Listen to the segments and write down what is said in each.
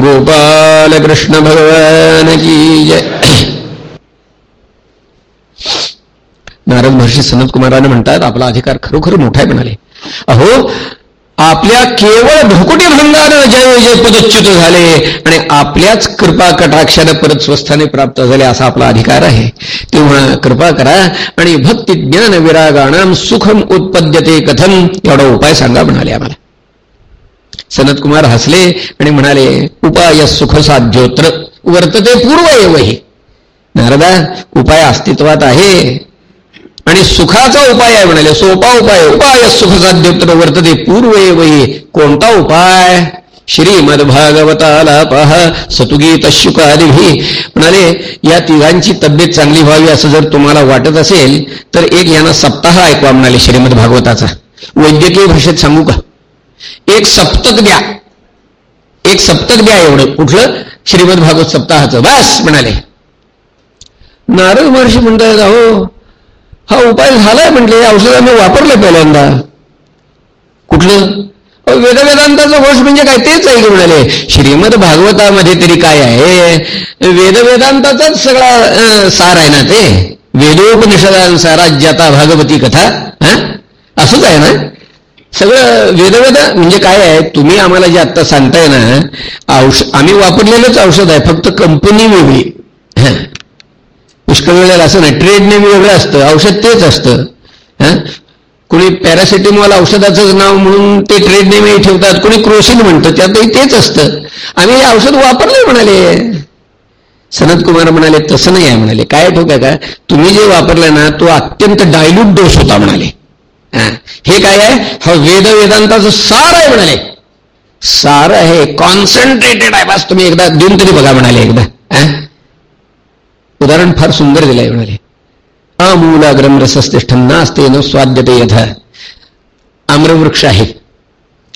गोपाल कृष्ण भगवान की जय। नारद महर्षी सनत कुमाराने म्हणतात आपला अधिकार खरोखर मोठा आहे म्हणाले. अहो आपल्या केवळ भ्रुकुटी भंगानं जय जय पदच्युत झाले आणि आपल्याच कृपा कटाक्षाने परत स्वस्थाने प्राप्त झाले असा आपला अधिकार आहे. तेव्हा कृपा करा आणि भक्ती ज्ञान विरागाणाम सुखम उत्पद्यते कथम एवढा उपाय सांगा म्हणाले आम्हाला. सनत कुमार हसले आणि म्हणाले उपाय सुखसाध्योत्र वर्तते पूर्व एव हे. नारदा उपाय अस्तित्वात आहे आणि सुखाचा उपाय आहे म्हणाले. सोपा उपाय उपाय सुख साध्योत्तर वर्तते पूर्व एव हे. कोणता उपाय? श्रीमद्भागवताला पहा सतुगीत शुकादिभी म्हणाले या तिघांची तब्येत चांगली व्हावी असं जर तुम्हाला वाटत असेल तर एक यांना सप्ताह ऐकवा म्हणाले श्रीमद भागवताचा वैद्यकीय भाषेत सांगू का? एक सप्तक द्या. एक सप्तक द्या एवढं. कुठलं? श्रीमद भागवत सप्ताहाचं. बस म्हणाले. नारद महर्षी म्हणतात अहो हा उपाय झालाय म्हटले. औषध आम्ही वापरलं पहिल्यांदा. कुठलं? वेदवेदांताचं घोष म्हणजे काय तेच आहे की म्हणाले. श्रीमद भागवतामध्ये तरी काय आहे? वेदवेदांताचाच सगळा सार आहे ना ते. वेदोपनिषदांसाराज्याता भागवती कथा हा? असंच आहे ना? सगळं वेदवेद म्हणजे काय आहे? तुम्ही आम्हाला जे आत्ता सांगताय ना औषध आम्ही वापरलेलंच औषध आहे फक्त कंपनी वेगळी. पुष्कळ वेळेला असं नाही ट्रेड नेम वेगळं असतं औषध तेच असतं. कोणी पॅरासिटेमॉल औषधाचंच नाव म्हणून ते ट्रेड नेमही ठेवतात कोणी क्रोसिन म्हणतं त्यातही तेच असतं. आम्ही हे औषध वापरले म्हणाले. सनत कुमार म्हणाले तसं नाही आहे म्हणाले. काय ठोक का? तुम्ही जे वापरलं ना तो अत्यंत डायल्यूट डोस होता म्हणाले. हे काय आहे? हा वेद वेदांताचं सार आहे म्हणाले. सार आहे कॉन्सन्ट्रेटेड आहे. बस तुम्ही एकदा देऊन तरी बघा म्हणाले एकदा उदाहरण फार सुंदर दिलंय म्हणाले. अमूलाग्रम रसस्तिष्ठम नास्ते न स्वाद्यते यथ. आम्रवृक्ष आहे.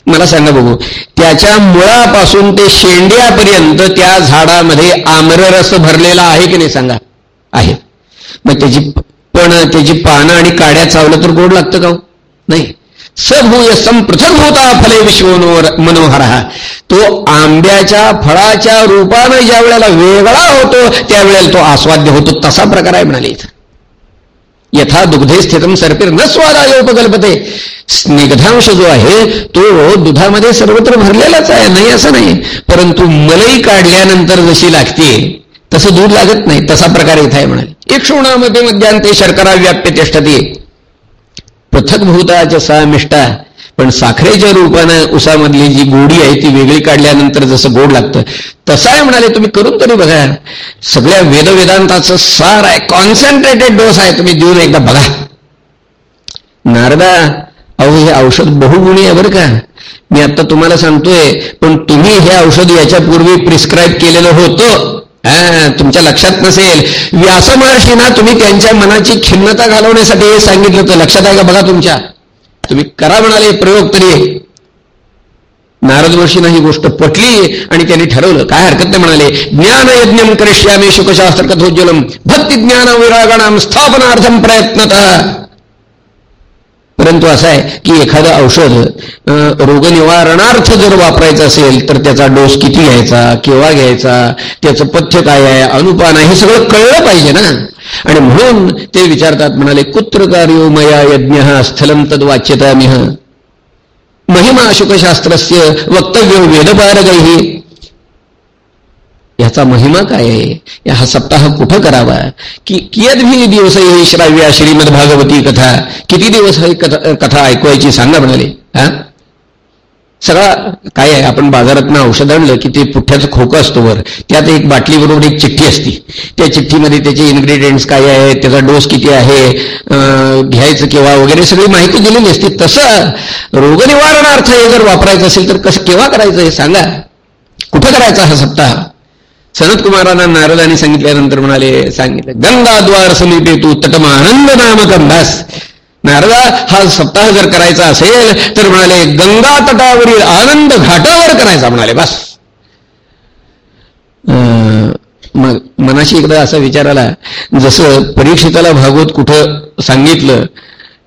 मला सांगा बघू त्याच्या मुळापासून ते शेंड्यापर्यंत त्या झाडामध्ये आम्ररस भरलेला आहे की नाही सांगा? आहे. मग त्याची पण त्याची पानं आणि काड्या चावलं तर गोड लागतं का हो? नाही. सभूय होता फले विश्वनोर मनोहर. तो आंब्याच्या फळाच्या रूपानं ज्या वेळेला वेगळा होतो त्यावेळेला तो आस्वाद्य होतो. तसा प्रकार आहे म्हणाले इथं. यथा दुग्धे स्थितम सर्पीर न स्वादाय उपकल्पते स्निग्धांश जो आहे तो दुधामध्ये सर्वत्र भरलेलाच आहे. नाही असं नाही. परंतु मलई काढल्यानंतर जशी लागते तसं दूध लागत नाही. तसा प्रकार इथं आहे म्हणाले. एक मध्यांते शर्करा व्याप्य तिष्ठती. पृथक भूताच्या सहा मिष्टा पण साखरेच्या रूपानं उसामधली जी गोडी आहे ती वेगळी काढल्यानंतर जसं गोड लागतं तसं आहे म्हणाले तुम्ही करून तरी बघा. सगळ्या वेदवेदांताचं सार आहे कॉन्सन्ट्रेटेड डोस आहे तुम्ही देऊन एकदा बघा. नारदा अहो हे औषध बहुगुणी आहे बरं का. मी आता तुम्हाला सांगतोय पण तुम्ही हे औषध याच्यापूर्वी प्रिस्क्राईब केलेलं होतं. तुमच्या लक्षात नसेल. व्यास महर्षीना तुम्ही त्यांच्या मनाची खिन्नता घालवण्यासाठी सांगितलं होतं. लक्षात आहे का बघा तुमच्या? तुम्ही करा म्हणाले प्रयोग तरी. नारद वर्षीना ही गोष्ट पटली आणि त्यांनी ठरवलं. काय हरकत नाही म्हणाले. ज्ञान यज्ञम करिष्यामी शुकशास्त्र कथोज्वलम भक्ती ज्ञान विरागणाम स्थापनार्थम प्रयत्नतः. परंतु असं आहे की एखादं औषध रोगनिवारणार्थ जर वापरायचं असेल तर त्याचा डोस किती घ्यायचा केव्हा घ्यायचा त्याचं पथ्य काय आहे अनुपान आहे हे सगळं कळलं पाहिजे ना. आणि म्हणून ते विचारतात म्हणाले कुत्र कार्यो मया यज्ञ स्थलम तद वाच्यतामिह. महिमा अशोकशास्त्रस्य वक्तव्य वेदपारगैही याचा महिमा काय आहे? हा सप्ताह कुठं करावा? की कियदभी दिवस येई श्राव्या श्रीमद भागवती कथा? किती दिवस ही कथा ऐकवायची सांगा म्हणाले. हा? सगळा काय आहे? आपण बाजारातनं औषध आणलं की ते पुठ्ठ्याचं खोकं असतो वर. त्यात एक बाटलीबरोबर एक चिठ्ठी असती. त्या चिठ्ठीमध्ये त्याचे इन्ग्रेडियंट्स काय आहे त्याचा डोस किती आहे? घ्यायचं केव्हा? वगैरे सगळी माहिती दिलेली असते. तसं रोगनिवारणार्थ हे जर वापरायचं असेल तर कसं केव्हा करायचं हे सांगा? कुठं करायचा हा सप्ताह? सनत कुमारांना नारदांनी सांगितल्यानंतर म्हणाले सांगितलं गंगाद्वार समीपे तू तटमानंद नामक बस नारदा हा सप्ताह जर करायचा असेल तर म्हणाले गंगा तटावरील आनंद घाटावर करायचा म्हणाले बस मग मनाशी एकदा असा विचार आला जसं परीक्षिताला भागवत कुठं सांगितलं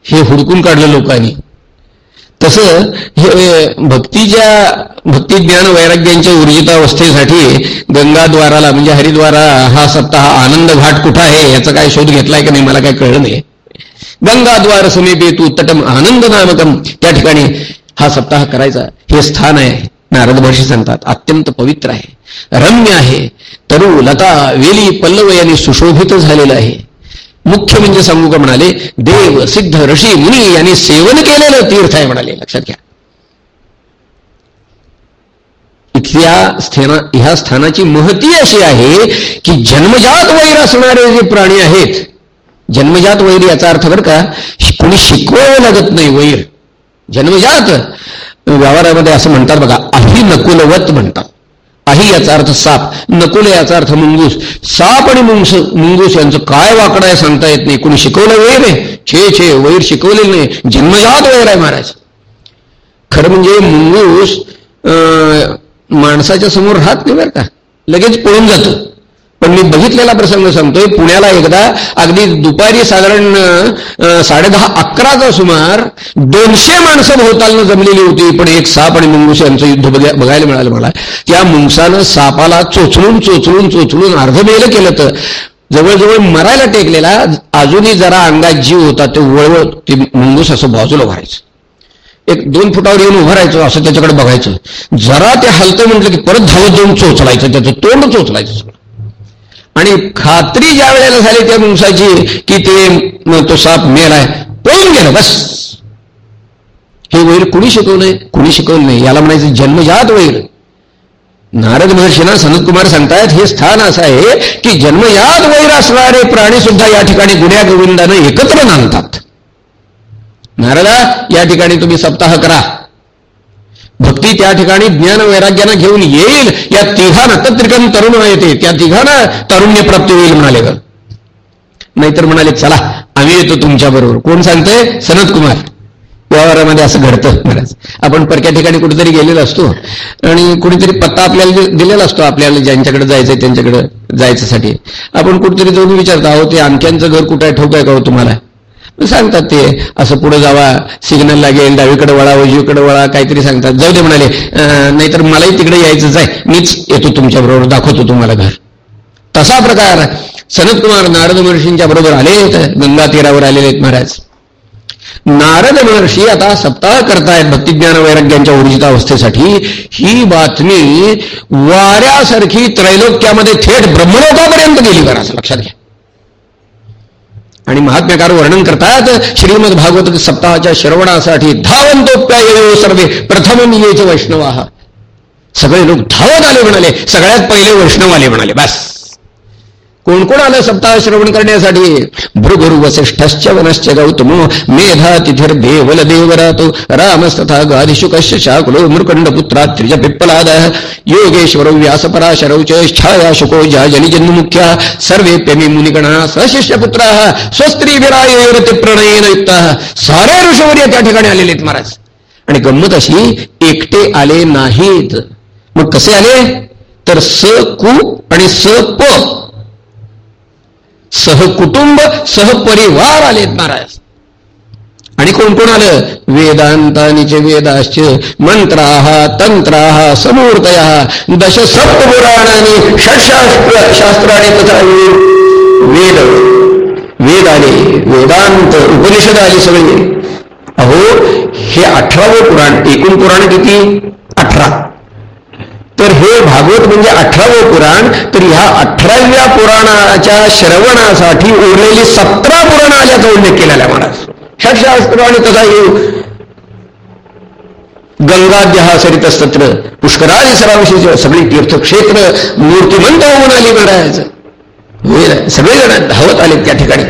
हे हुडकून काढलं लोकांनी तसं हे भक्तीच्या भक्ती ज्ञान वैराग्यांच्या ऊर्जितावस्थेसाठी गंगाद्वाराला म्हणजे हरिद्वारा हा सप्ताह आनंद घाट कुठं आहे याचा काय शोध घेतलाय का नाही मला काय कळलं नाही. गंगाद्वार समीपे तू तटम आनंद नामकम त्या ठिकाणी हा सप्ताह करायचा. हे स्थान आहे नारद महर्षी सांगतात अत्यंत पवित्र आहे. रम्य आहे. तरु लता वेली पल्लव यांनी सुशोभित झालेलं आहे. मुख्य म्हणजे सांगू का म्हणाले देव सिद्ध ऋषी मुनी यांनी सेवन केलेलं तीर्थ आहे म्हणाले. लक्षात घ्या. इथल्या स्थाना ह्या स्थानाची महती अशी आहे की जन्मजात वैर असणारे जे प्राणी आहेत जन्मजात वैर याचा अर्थ बरं का कोणी शिकवावं लागत नाही वैर. जन्मजात व्यवहारामध्ये असं म्हणतात बघा अभिनकुलवत म्हणतात. काही याचा अर्थ साप. नकुल याचा अर्थ मुंगूस. साप आणि मुंगस मुंगूस यांचं काय वाकडं आहे सांगता येत नाही. कोणी शिकवलं वैर आहे? छे छे वैर शिकवलेलं नाही. जन्मजात वैर आहे महाराज. खरं म्हणजे मुंगूस माणसाच्या समोर राहत नाही बरं का? लगेच पळून जातो. पण मी बघितलेला प्रसंग सांगतोय पुण्याला एकदा अगदी दुपारी साधारण साडे दहा अकराचा सुमार दोनशे माणसं भोवतालनं जमलेली होती. पण एक साप आणि मुंगूस यांचं युद्ध बघायला मिळालं मला. त्या मुंगसानं सापाला चोचळून चोचळून चोचळून अर्धमेल केलं तर जवळजवळ मरायला टेकलेला अजूनही जरा अंगात जीव होता ते वळवळ ते मुंगूस असं बाजूला व्हायचं एक दोन फुटावर येऊन उभं राहायचं असं त्याच्याकडे बघायचं. जरा ते हलतं म्हटलं की परत धावत जाऊन चोचलायचं त्याचं तोंड चोचलायचं सगळं. आणि खात्री ज्या वेळेला झाली त्या मुंसाची की ते तो साप मेलाय पळून गेला बस. हे वैर कुणी शिकवलंय कुणी शिकवलं नाही? याला म्हणायचं जन्मजात वैर. नारद महर्षीना सनतकुमार सांगतायत हे स्थान असं आहे की जन्मजात वैर असणारे प्राणी सुद्धा या ठिकाणी गुन्ह्या गोविंदानं एकत्र नांदतात. नारदा या ठिकाणी तुम्ही सप्ताह करा. भक्ती त्या ठिकाणी ज्ञान वैराग्यानं घेऊन येईल. या तिघांना तत्रिकम तरुण येते त्या तिघांना तारुण्य प्राप्ती होईल म्हणाले ग. नाहीतर म्हणाले चला आम्ही येतो तुमच्या बरोबर. कोण सांगतोय? सनत कुमार. व्यवहारामध्ये असं घडतं महाराज. आपण परक्या ठिकाणी कुठेतरी गेलेलो असतो. आणि कुठेतरी पत्ता आपल्याला दिलेला असतो आपल्याला ज्यांच्याकडे जायचंय त्यांच्याकडे जायच्यासाठी. आपण कुठेतरी जाऊन विचारतो अहो ते आणख्यांचं घर आहे? ठोक आहे का हो तुम्हाला? सांगतात ते. असं पुढे जावा सिग्नल लागेल डावीकडे वळा उजवीकडे वळा काहीतरी सांगतात. जाऊ दे म्हणाले नाहीतर मलाही तिकडे यायचंच आहे. मीच येतो तुमच्या बरोबर दाखवतो तुम्हाला घर. तसा प्रकार सनत कुमार नारद महर्षींच्या बरोबर आले गंगा तीरावर आलेले आहेत महाराज. नारद महर्षी आता सप्ताह करतायत भक्तिज्ञान वैराग्यांच्या ऊर्जित अवस्थेसाठी ही बातमी वाऱ्यासारखी त्रैलोक्यामध्ये थेट ब्रह्मलोकापर्यंत गेली घरा असं लक्षात घ्या. आणि महात्म्यकार वर्णन करतात श्रीमद भागवत सप्ताहाच्या श्रवणासाठी धावंतोप्याय सर्वे प्रथम येचे वैष्णव. सगळे लोक धावत आले म्हणाले सगळ्यात पहिले वैष्णव आले म्हणाले बस. कोण कोण आलं सप्ताह श्रवण करण्यासाठी? भृगुरु वसिष्ठश्च वनश्च गौतम मेधा तिथिर देवल देवरातो। रामस्तथा गादिशुकश्च शाकुलो मृकंड पुत्रा त्रिज पिप्पलाद। योगेश्वर व्यासपराशरौ च छाया शुको मुख्या सर्वेप्यमी मुनिगणा सशिष्य पुत्रा स्वस्त्री विरायरती प्रणयेन युक्त सारे ऋषवर्य त्या ठिकाणी आलेले आहेत महाराज। आणि गंमत अशी एकटे आले नाहीत। मग कसे आले? तर स कु आणि स प सहकुटुंब सहपरिवार आलेत महाराज आणि कोण कोण आलं? वेदांतानीचे वेदाश्च मंत्राह तंत्राह समूर्तया दश सप्तपुराणाने षटशास्त्र शास्त्राने तथा वेद वेद आले वेदांत उपनिषद आली सगळे. अहो हे अठरावं पुराण एकूण पुराण किती? अठरा. हे भागवत म्हणजे अठरावं पुराण तर ह्या अठराव्या पुराणाच्या श्रवणासाठी उरलेली सतरा पुराण आल्याचा उल्लेख केलेला महाराज. षटशास्त्र आणि तसा येऊ गंगाध्या सरित सत्र पुष्करादी सराविषयी सगळी तीर्थक्षेत्र मूर्तिमंत होऊन आली महाराज. सगळेजण धावत आले त्या ठिकाणी.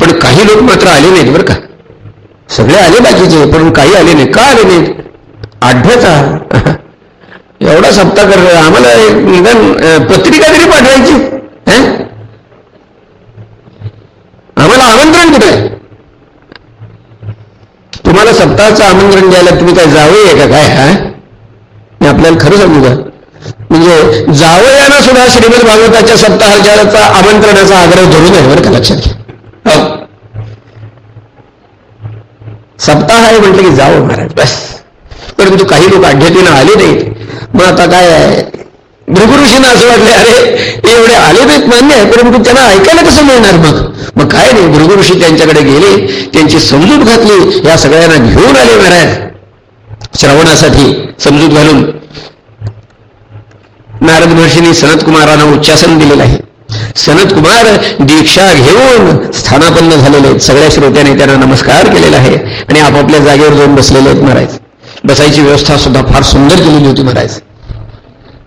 पण काही लोक मात्र आले नाहीत बरं का? सगळे आले बाकीचे पण काही आले नाही का आले नाहीत? आढळचा एवढा सप्ताह कर आम्हाला एक निदान पत्रिका तरी पाठवायची. आम्हाला आमंत्रण कुठे तुम्हाला सप्ताहाचं आमंत्रण द्यायला तुम्ही काय जावं का काय हा? मी आपल्याला खरं सांगू का? म्हणजे जावयाना सुद्धा श्रीमद भागवताच्या सप्ताहाचाराचा आमंत्रणाचा आग्रह धरून आहे बरं का लक्षात घ्या. हो. सप्ताह आहे म्हटलं की जावं महाराज बस. परंतु काही लोक अड्यातीनं आले नाहीत. मग आता काय आहे? भृगुऋषींना असं वाटले अरे एवढे आले नाहीत मान्य आहे परंतु त्यांना ऐकायला कसं मिळणार मग? मग काय नाही भृगुऋषी त्यांच्याकडे गेले त्यांची समजूत घातली या सगळ्यांना घेऊन आले महाराज. श्रवणासाठी समजूत घालून. नारद महर्षींनी सनत कुमारांना उच्चासन दिलेलं आहे. सनत कुमार दीक्षा घेऊन स्थानापन्न झालेले आहेत. सगळ्या श्रोत्याने त्यांना नमस्कार केलेला आहे आणि आपापल्या जागेवर जाऊन बसलेले आहेत महाराज. बसायची व्यवस्था सुद्धा फार सुंदर केलेली होती महाराज.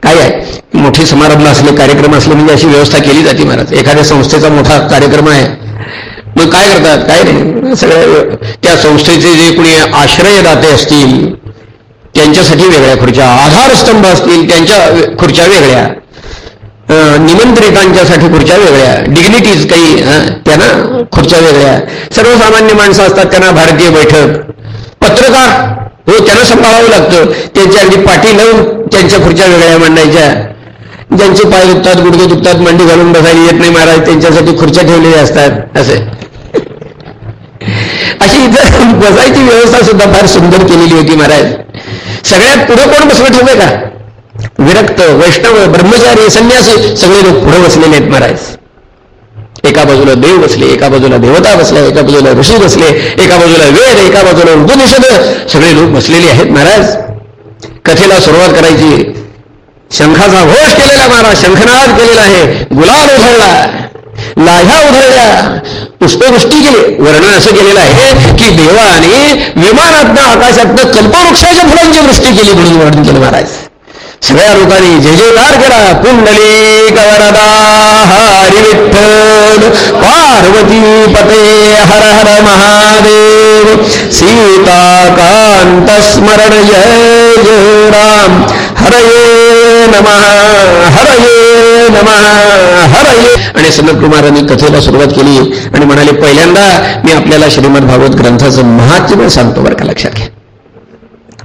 काय आहे? मोठे समारंभ असले कार्यक्रम असले म्हणजे अशी व्यवस्था केली जाते महाराज. एखाद्या संस्थेचा मोठा कार्यक्रम आहे. मग काय करतात? काय नाही. सगळ्या त्या संस्थेचे जे कोणी आश्रयदाते असतील त्यांच्यासाठी वेगळ्या खुर्च्या आधारस्तंभ असतील त्यांच्या खुर्च्या वेगळ्या. निमंत्रितांच्यासाठी खुर्च्या वेगळ्या. डिग्निटीज काही त्यांना खुर्च्या वेगळ्या. सर्वसामान्य माणसं असतात त्यांना भारतीय बैठक. पत्रकार. हो त्यांना सांभाळावं लागतं. त्यांच्या अगदी पाठी लावून त्यांच्या खुर्च्या वेगळ्या मांडायच्या. ज्यांचे पाय दुखतात गुडघे दुखतात मांडी घालून बसायला येत नाही महाराज त्यांच्यासाठी खुर्च्या ठेवलेल्या असतात. असे. अशी इथं बसायची व्यवस्था सुद्धा फार सुंदर केलेली होती महाराज. सगळ्यात पुढे कोण बसवत होते का? विरक्त वैष्णव ब्रह्मचारी संन्यासी सगळे लोक पुढे बसलेले आहेत महाराज. एका बाजूला देव बसले एका बाजूला देवता बसल्या एका बाजूला ऋषी बसले एका बाजूला वेद एका बाजूला उपनिषद. सगळे लोक बसलेले आहेत महाराज. कथेला सुरुवात करायची. शंखाचा घोष केलेला महाराज शंखनाद केलेला आहे. गुलाल उधळला. लाह्या उधळल्या. पुष्पवृष्टी केली. वर्णन असं केलेलं आहे की देवाने विमानातनं आकाशातनं कल्पवृक्षाच्या फुलांची वृष्टी केली म्हणून वर्णन केलं महाराज. सगळ्या लोकांनी जय जयकार करा. कुंडली कवरदा हरी विठ्ठल. पार्वती पते हर हर महादेव. सीताकांत स्मरण जय जय राम. हरये नमः हरये नम हरये. आणि सनत कुमारांनी कथेला सुरुवात केली आणि म्हणाले पहिल्यांदा मी आपल्याला श्रीमद भागवत ग्रंथाचं महात्म्य सांगतो बरं का लक्षात घ्या.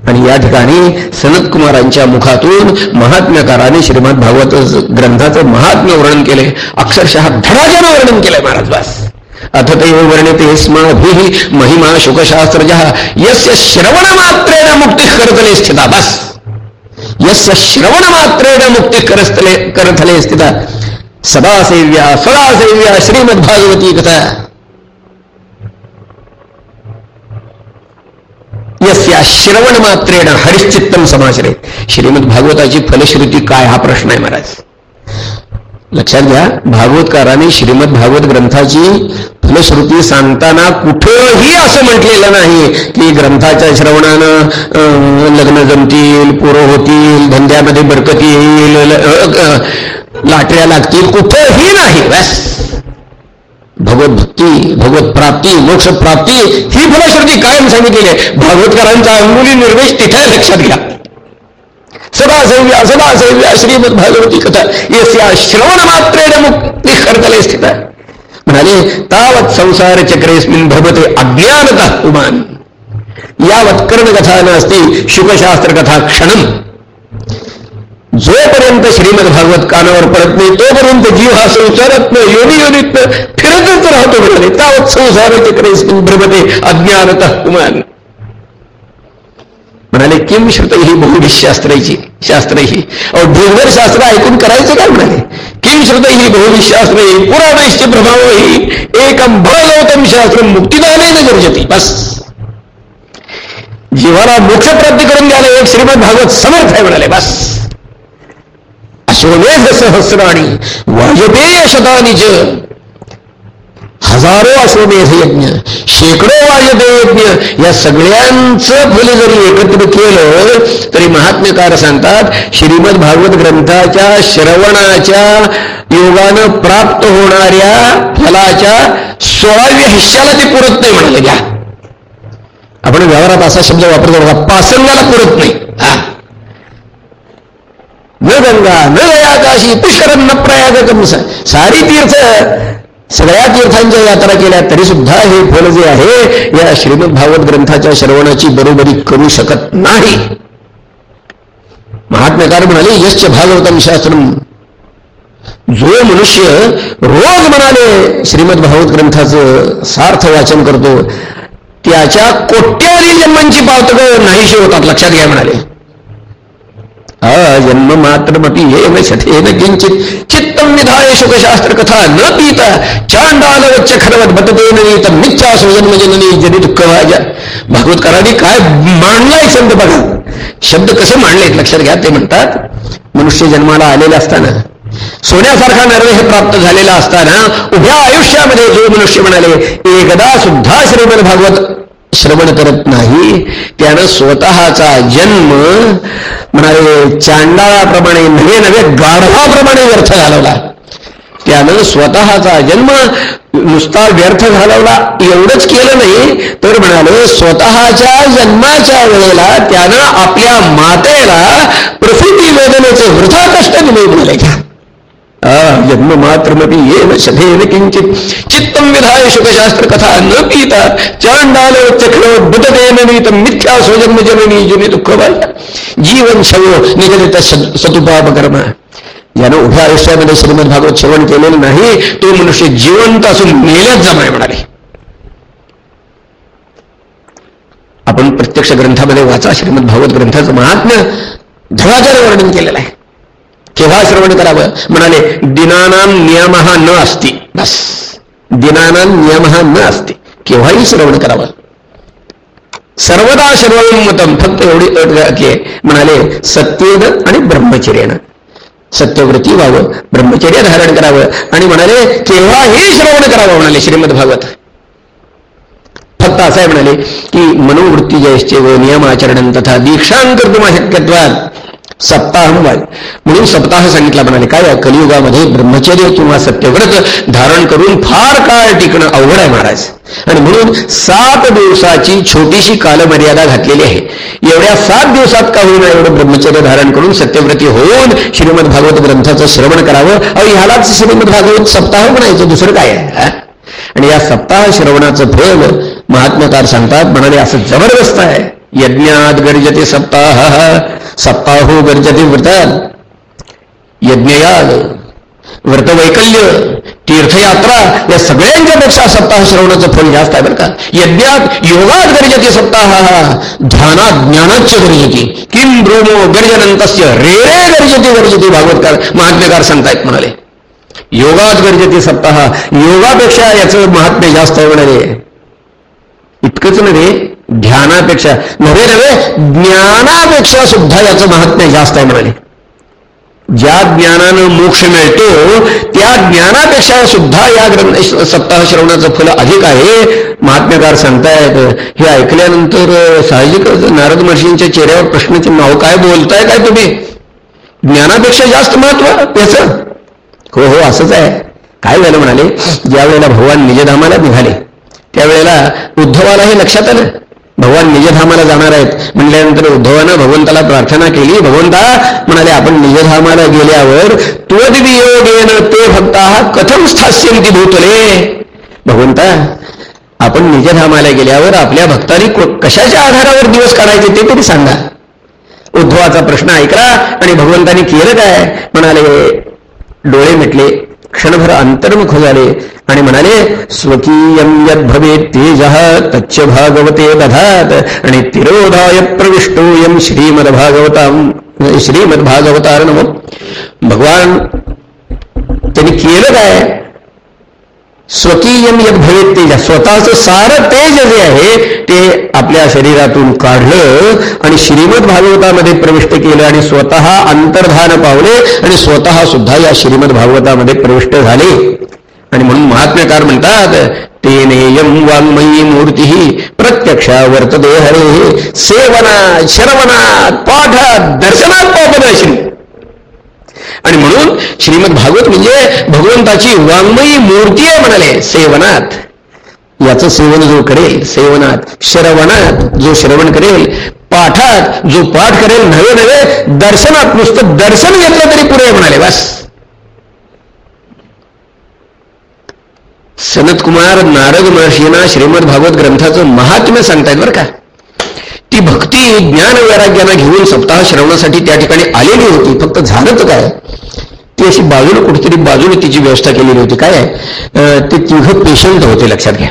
आणि या ठिकाणी सनत कुमारांच्या मुखातून महात्म्यकाराने श्रीमद भागवत ग्रंथाचं महात्म्य वर्णन केले. अक्षरशः धडाजन वर्णन केलंय महाराज बस. अथ ते वर्णिते स्माभि महिमा शुकशास्त्रज. यस्य श्रवण मात्रेण मुक्ती करतले स्थिता बस. यस्य श्रवण मात्रेण मुक्ती करतले करथले स्थिता. सदासेव्या सदासेव्या श्रीमद्भागवती कथा. यस्या श्रवण मात्रेण हरिश्चित्तम समाश्रय श्रीमद भागवताची फलश्रुती काय हा प्रश्न आहे महाराज? लक्षात घ्या भागवतकाराने श्रीमद भागवत ग्रंथाची फलश्रुती सांगताना कुठंही असं म्हटलेलं नाही की ग्रंथाच्या श्रवणानं लग्न जमतील पोरं होतील धंद्यामध्ये बरकती येईल लाटऱ्या लागतील कुठंही नाही. बस. भगवत भक्ती भगवत प्राप्ती मोक्ष प्राप्ती ही फलश्रुती कायम सांगितलेली आहे. भागवतकरांचा अंगुली निर्देश तिथे लक्षात घ्या. सदा सैव्या सदा सैव्या श्रीमद भागवती कथा. यस्या श्रवण मात्रेण मुक्ती करतले स्थित. म्हणाले तावत संसार चक्रेस्मिन भगवते अज्ञानता उमान. यावत कर्णकथा नसती शुकशास्त्र कथा क्षणम. जोपर्यंत श्रीमद भागवत कानावर पडत नाही तोपर्यंत जीव हा संसारात योनी योनीत फिरतच राहतो म्हणाले. तावत संसाराचे क्रेस भ्रमते अज्ञानत कुमान म्हणाले किम श्रुत ही बहुविशास्त्राची शास्त्र? ही ढोंगर शास्त्र ऐकून करायचं काय म्हणाले? किम श्रुत ही बहुविशास्त्र ही पुराणश्च प्रभाव ही एकम बळगौतम शास्त्र मुक्तिदाने न गरजती बस. जीवाला मोक्ष प्राप्ती करून द्यायला एक श्रीमद भागवत समर्थ आहे म्हणाले बस. अश्वमेध सहस्राणी वाजपेय शतानिच हजारो अश्वमेध यज्ञ शेकडो वाजपेय यज्ञ या सगळ्यांचं फल जरी एकत्र केलं तरी महात्म्यकार सांगतात श्रीमद भागवत ग्रंथाच्या श्रवणाच्या योगानं प्राप्त होणाऱ्या फलाच्या सोळाव्या हिश्याला ते पुरत नाही म्हणाले. घ्या. आपण व्यवहारात असा शब्द वापरतो पासंगाला पुरत नाही. हा. गंगा न काशी पुष्करम न प्रयाग सारी तीर्थ सगळ्या तीर्थांच्या यात्रा केल्या तरी सुद्धा हे फल जे आहे या श्रीमद भागवत ग्रंथाच्या श्रवणाची बरोबरी करू शकत नाही. महात्म्यकार म्हणाले यश्च भागवतम शास्त्रम. जो मनुष्य रोज म्हणाले श्रीमद भागवत ग्रंथाचं सार्थ वाचन करतो त्याच्या कोट्यावरील जन्मांची पावतकं नाहीशी होतात लक्षात घ्या म्हणाले. जन्म मात्र मपी हे शथेन किंचित चित्तम विधाय शुकशास्त्र कथा न पीता। चांडाल वच्च खरवत बतते नीत मिथ्या जन्म जननी जरी दुःख भाज्या भागवतकारांनी काय मांडलाय शब्द बघा। शब्द कसे मांडलेत? लक्षात घ्या ते म्हणतात मनुष्य जन्माला आलेले असताना सोन्यासारखा नर्व हे प्राप्त झालेला असताना उभ्या आयुष्यामध्ये जो मनुष्य म्हणाले एकदा सुद्धा श्रीमद भागवत श्रवण करत नाही त्यानं स्वतःचा जन्म म्हणाले चांडाळाप्रमाणे नवे नवे गाढवाप्रमाणे व्यर्थ घालवला. त्यानं स्वतःचा जन्म नुसता व्यर्थ घालवला एवढंच केलं नाही तर म्हणाले स्वतःच्या जन्माच्या वेळेला त्यानं आपल्या मातेला प्रसिद्धी वेदनेचे वृथा कष्ट दिले म्हणाले घ्या जन्म मात्र येन शथेन किंचित चित्तम विधाय शुकशास्त्र कथा न पीता चांडाल चक्र मिथ्या स्वजन्म जननी जुनी दुःख जीवन शव निगदित सतुपाप कर्म यानं उभ्या आयुष्यामध्ये श्रीमद भागवत श्रवण केलेलं नाही तो मनुष्य जिवंत असून मेल्याच जमाय म्हणाले आपण प्रत्यक्ष ग्रंथामध्ये वाचा श्रीमद भागवत ग्रंथाचं महात्म्य धडाचार वर्णन केलेलं आहे केव्हा श्रवण करावं? म्हणाले दिनानाम नियम न असती. बस. दिनानाम नियम न असते. केव्हाही श्रवण करावं? सर्वदा मतम फक्त एवढी अट घातली म्हणाले सत्येन आणि ब्रह्मचर्यानं. सत्यवृत्ती व्हावं ब्रह्मचर्य धारण करावं. आणि म्हणाले केव्हाही श्रवण करावं म्हणाले श्रीमद भागवत फक्त असं आहे म्हणाले की मनोवृत्ती जयश्चे नियमाचरण तथा दीक्षांकर तुम्हा शक्यत्वात सप्ताह म्हणून सप्ताह सांगितला म्हणाले काय कलियुगामध्ये ब्रह्मचर्य किंवा सत्यव्रत धारण करून फार काळ टिकणं अवघड आहे महाराज. आणि म्हणून सात दिवसाची छोटीशी कालमर्यादा घातलेली आहे. एवढ्या सात दिवसात का होईना एवढं ब्रह्मचर्य धारण करून सत्यव्रती होऊन श्रीमद भागवत ग्रंथाचं श्रवण करावं? अहो ह्यालाच श्रीमद भागवत सप्ताह म्हणायचं दुसरं काय आहे? आणि या सप्ताह श्रवणाचं फळ महात्मकार सांगतात म्हणाले असं जबरदस्त आहे. यज्ञात गर्जते सप्ताह सप्ताहो गर्जते व्रतात यज्ञयाग व्रतवैकल्य तीर्थयात्रा या सगळ्यांच्या पेक्षा सप्ताह श्रवणाचं फल जास्त आहे बरं का? यज्ञात योगात गर्जते सप्ताह ध्यानात ज्ञानाच गरजती। किम ब्रोमो गर्जनंतस्य रे रे गर्जती भागवतकार महात्म्यकार सांगतायत म्हणाले। योगात गर्जते सप्ताह योगापेक्षा याचं महात्म्य जास्त आहे म्हणाले। इतकंच नव्हे ध्यानापेक्षा नव्हे नव्हे ज्ञानापेक्षा सुद्धा याचं महात्म्य जास्त आहे म्हणाले. ज्या ज्ञानानं मोक्ष मिळतो त्या ज्ञानापेक्षा सुद्धा या ग्रंथ सप्ताह श्रवणाचं फल अधिक आहे. महात्म्यकार सांगतायत हे ऐकल्यानंतर साहजिकच नारद महर्षींच्या चेहऱ्यावर प्रश्नचे नाव काय बोलताय काय तुम्ही? ज्ञानापेक्षा जास्त महत्त्व याच? हो हो असंच आहे. काय झालं म्हणाले? ज्या वेळेला भगवान निजधामाला निघाले त्यावेळेला उद्धवाला हे लक्षात आलं. भगवान निजधामाला जाणार आहेत. म्हणल्यानंतर उद्धवानं भगवंताला प्रार्थना केली. भगवंता म्हणाले आपण निजधामाला गेल्यावर त्वदियोगेन ते भक्ता कथम स्थास्यंती भूतले? भगवंता आपण निजधामाला गेल्यावर आपल्या भक्तांनी कशाच्या आधारावर दिवस काढायचे ते तरी सांगा. उद्धवाचा प्रश्न ऐकला आणि भगवंतानी केलं काय? म्हणाले डोळे मिटले. क्षणभर अंतर्मुख हो झाले आणि म्हणाले स्वकीयम यद भवे तेज तच्च भागवते दधात आणि तिरोधाय प्रविष्टोयम श्रीमद भागवता श्रीमद भागवतार नमो भगवान त्यांनी केलं काय? स्वकीयम यद भवेत तेज. स्वतःचं सारं तेज जे आहे ते आपल्या शरीरातून काढलं आणि श्रीमद भागवतामध्ये प्रविष्ट केलं आणि स्वतः अंतर्धान पावले आणि स्वतः सुद्धा या श्रीमद भागवतामध्ये प्रविष्ट झाले. आणि म्हणून महात्म्यकार म्हणतात तेनेयम वाङ्मयी मूर्ती प्रत्यक्षा वर्तते हरे. सेवनात श्रवणात पाठात दर्शनात पापनाशी आणि म्हणून श्रीमद भागवत म्हणजे भगवंताची वाङ्मयी मूर्ती आहे म्हणाले सेवनात. याचं सेवन जो करेल सेवनात श्रवणात जो श्रवण करेल पाठात जो पाठ करेल नवे नवे दर्शनात नुसतं दर्शन घेतलं तरी पुरे म्हणाले बस. सनत कुमार नारद महर्षींना श्रीमद भागवत ग्रंथाचं महात्म्य सांगतायत बरं का. ती भक्ती ज्ञान वैराग्याला घेऊन सप्ताह श्रवणासाठी त्या ठिकाणी आलेली होती. फक्त झालंच काय? ती अशी बाजूला कुठेतरी बाजूने तिची व्यवस्था केलेली होती. काय ते तिघं पेशंट होते लक्षात घ्या.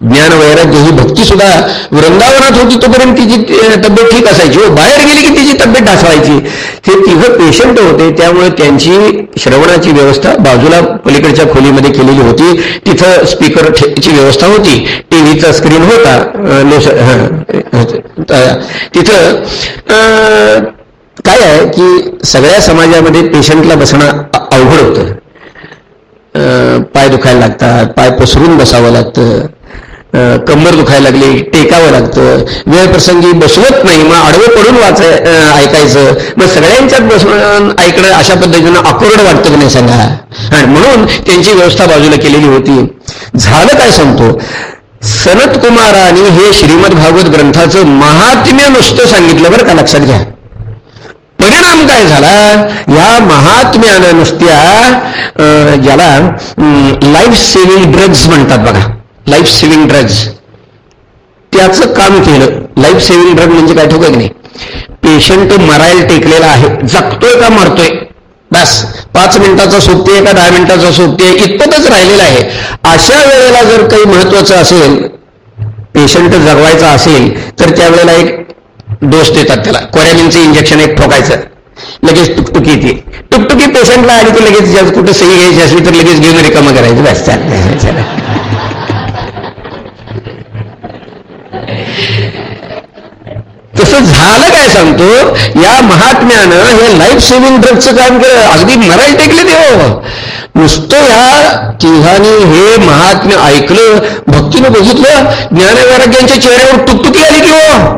ज्ञान वैराग्य ही भक्ती सुद्धा वृंदावनात होती तोपर्यंत तिची तब्येत ठीक असायची. हो बाहेर गेली की तिची तब्येत ढासवायची हे तिघं पेशंट होते त्यामुळे त्यांची श्रवणाची व्यवस्था बाजूला पलीकडच्या खोलीमध्ये केलेली होती. तिथं स्पीकर ची व्यवस्था होती. टीव्हीचा स्क्रीन होता. तिथं काय आहे की सगळ्या समाजामध्ये पेशंटला बसणं अवघड होतं. पाय दुखायला लागतात पाय पसरून बसावं लागतं. कंबर दुखायला लागली टेकावं लागतं वेळ प्रसंगी बसवत नाही मग आडवं पडून वाचाय ऐकायचं. मग सगळ्यांच्यात बसवून ऐकणं अशा पद्धतीनं अकोरड वाटतं की नाही सांगा? आणि म्हणून त्यांची व्यवस्था बाजूला केलेली होती. झालं काय सांगतो सनत कुमारांनी हे श्रीमद भागवत ग्रंथाचं महात्म्य नुसतं सांगितलं बरं का लक्षात घ्या. परिणाम काय झाला? या महात्म्यानं नुसत्या ज्याला लाईफ सेव्हिंग ड्रग्ज म्हणतात बघा. लाईफ सेव्हिंग ड्रग्ज त्याचं काम केलं. लाईफ सेव्हिंग ड्रग म्हणजे काय? ठोक नाही? पेशंट मरायला टेकलेला आहे. जगतोय का मरतोय? बस. पाच मिनिटाचा सोबते का दहा मिनिटाचा सोबते इतपतच राहिलेला आहे. अशा वेळेला जर काही महत्वाचं असेल पेशंट जगवायचा असेल तर त्यावेळेला एक डोस देतात त्याला. कोरॅमिनचं इंजेक्शन एक ठोकायचं. लगेच टुकटुकी येते. टुकटुकी पेशंटला आली की लगेच कुठं सही घ्यायची असली तर लगेच घेऊन रिकामं करायचं. बस तसं झालं काय सांगतो? या महात्म्यानं हे लाईफ सेव्हिंग ड्रगचं काम केलं. अगदी मरायला टेकले देव हो. नुसतं या तिघांनी हे महात्म्य ऐकलं भक्तीनं बघितलं ज्ञानवैराग्यांच्या चेहऱ्यावर टुकटुकी आली की हो.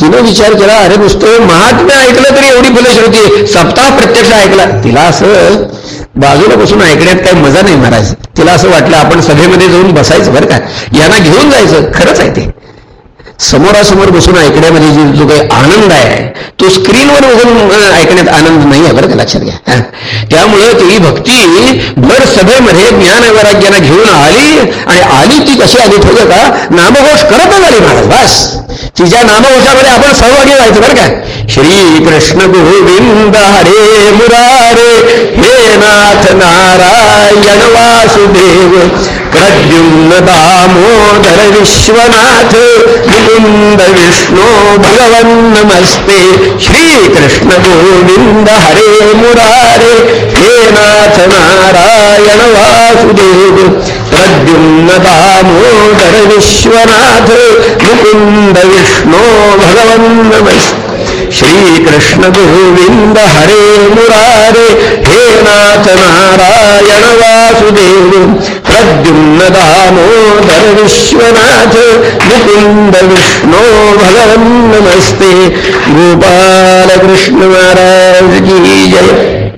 तिनं विचार केला अरे नुसतं महात्म्य ऐकलं तरी एवढी फलश्रुती सप्ताह प्रत्यक्ष ऐकला. तिला असं बाजूला बसून ऐकण्यात काही मजा नाही महाराज. तिला असं वाटलं आपण सभेमध्ये जाऊन बसायचं बरं का? यांना घेऊन जायचं. खरंच आहे ते. समोरासमोर बसून ऐकण्यामध्ये जो काही आनंद आहे तो स्क्रीनवर बघून ऐकण्यात आनंद नाही आहे बरं का लक्षात घ्या. त्यामुळं ती भक्ती भर सभेमध्ये ज्ञान वैराग्याला घेऊन आली आणि आली ती कशी आली ठेवलं का नामघोष करतच आली महाराज बस. तिच्या नामघोषामध्ये आपण सहभागी व्हायचं बरं का. श्री कृष्ण गोविंद हरे मुरारे हे नाथ नारायण वासुदेव प्रद्युम्न दामोदर विश्वनाथ मुकुंद विष्णू भगवन् नमस्ते श्रीकृष्ण गोविंद हरे मुरारे हे नाथ नारायण वासुदेव प्रद्युम्न दामोदर विश्वनाथ मुकुंद विष्णू भगवन् नमस्ते श्रीकृष्ण गोविंद हरे मुरारे हे नाथ नारायण वासुदेव प्रद्युम्न दामोदर विश्वनाथ मुकुंद विष्णो भगवन् नमस्ते। गोपाल कृष्ण महाराज की जय।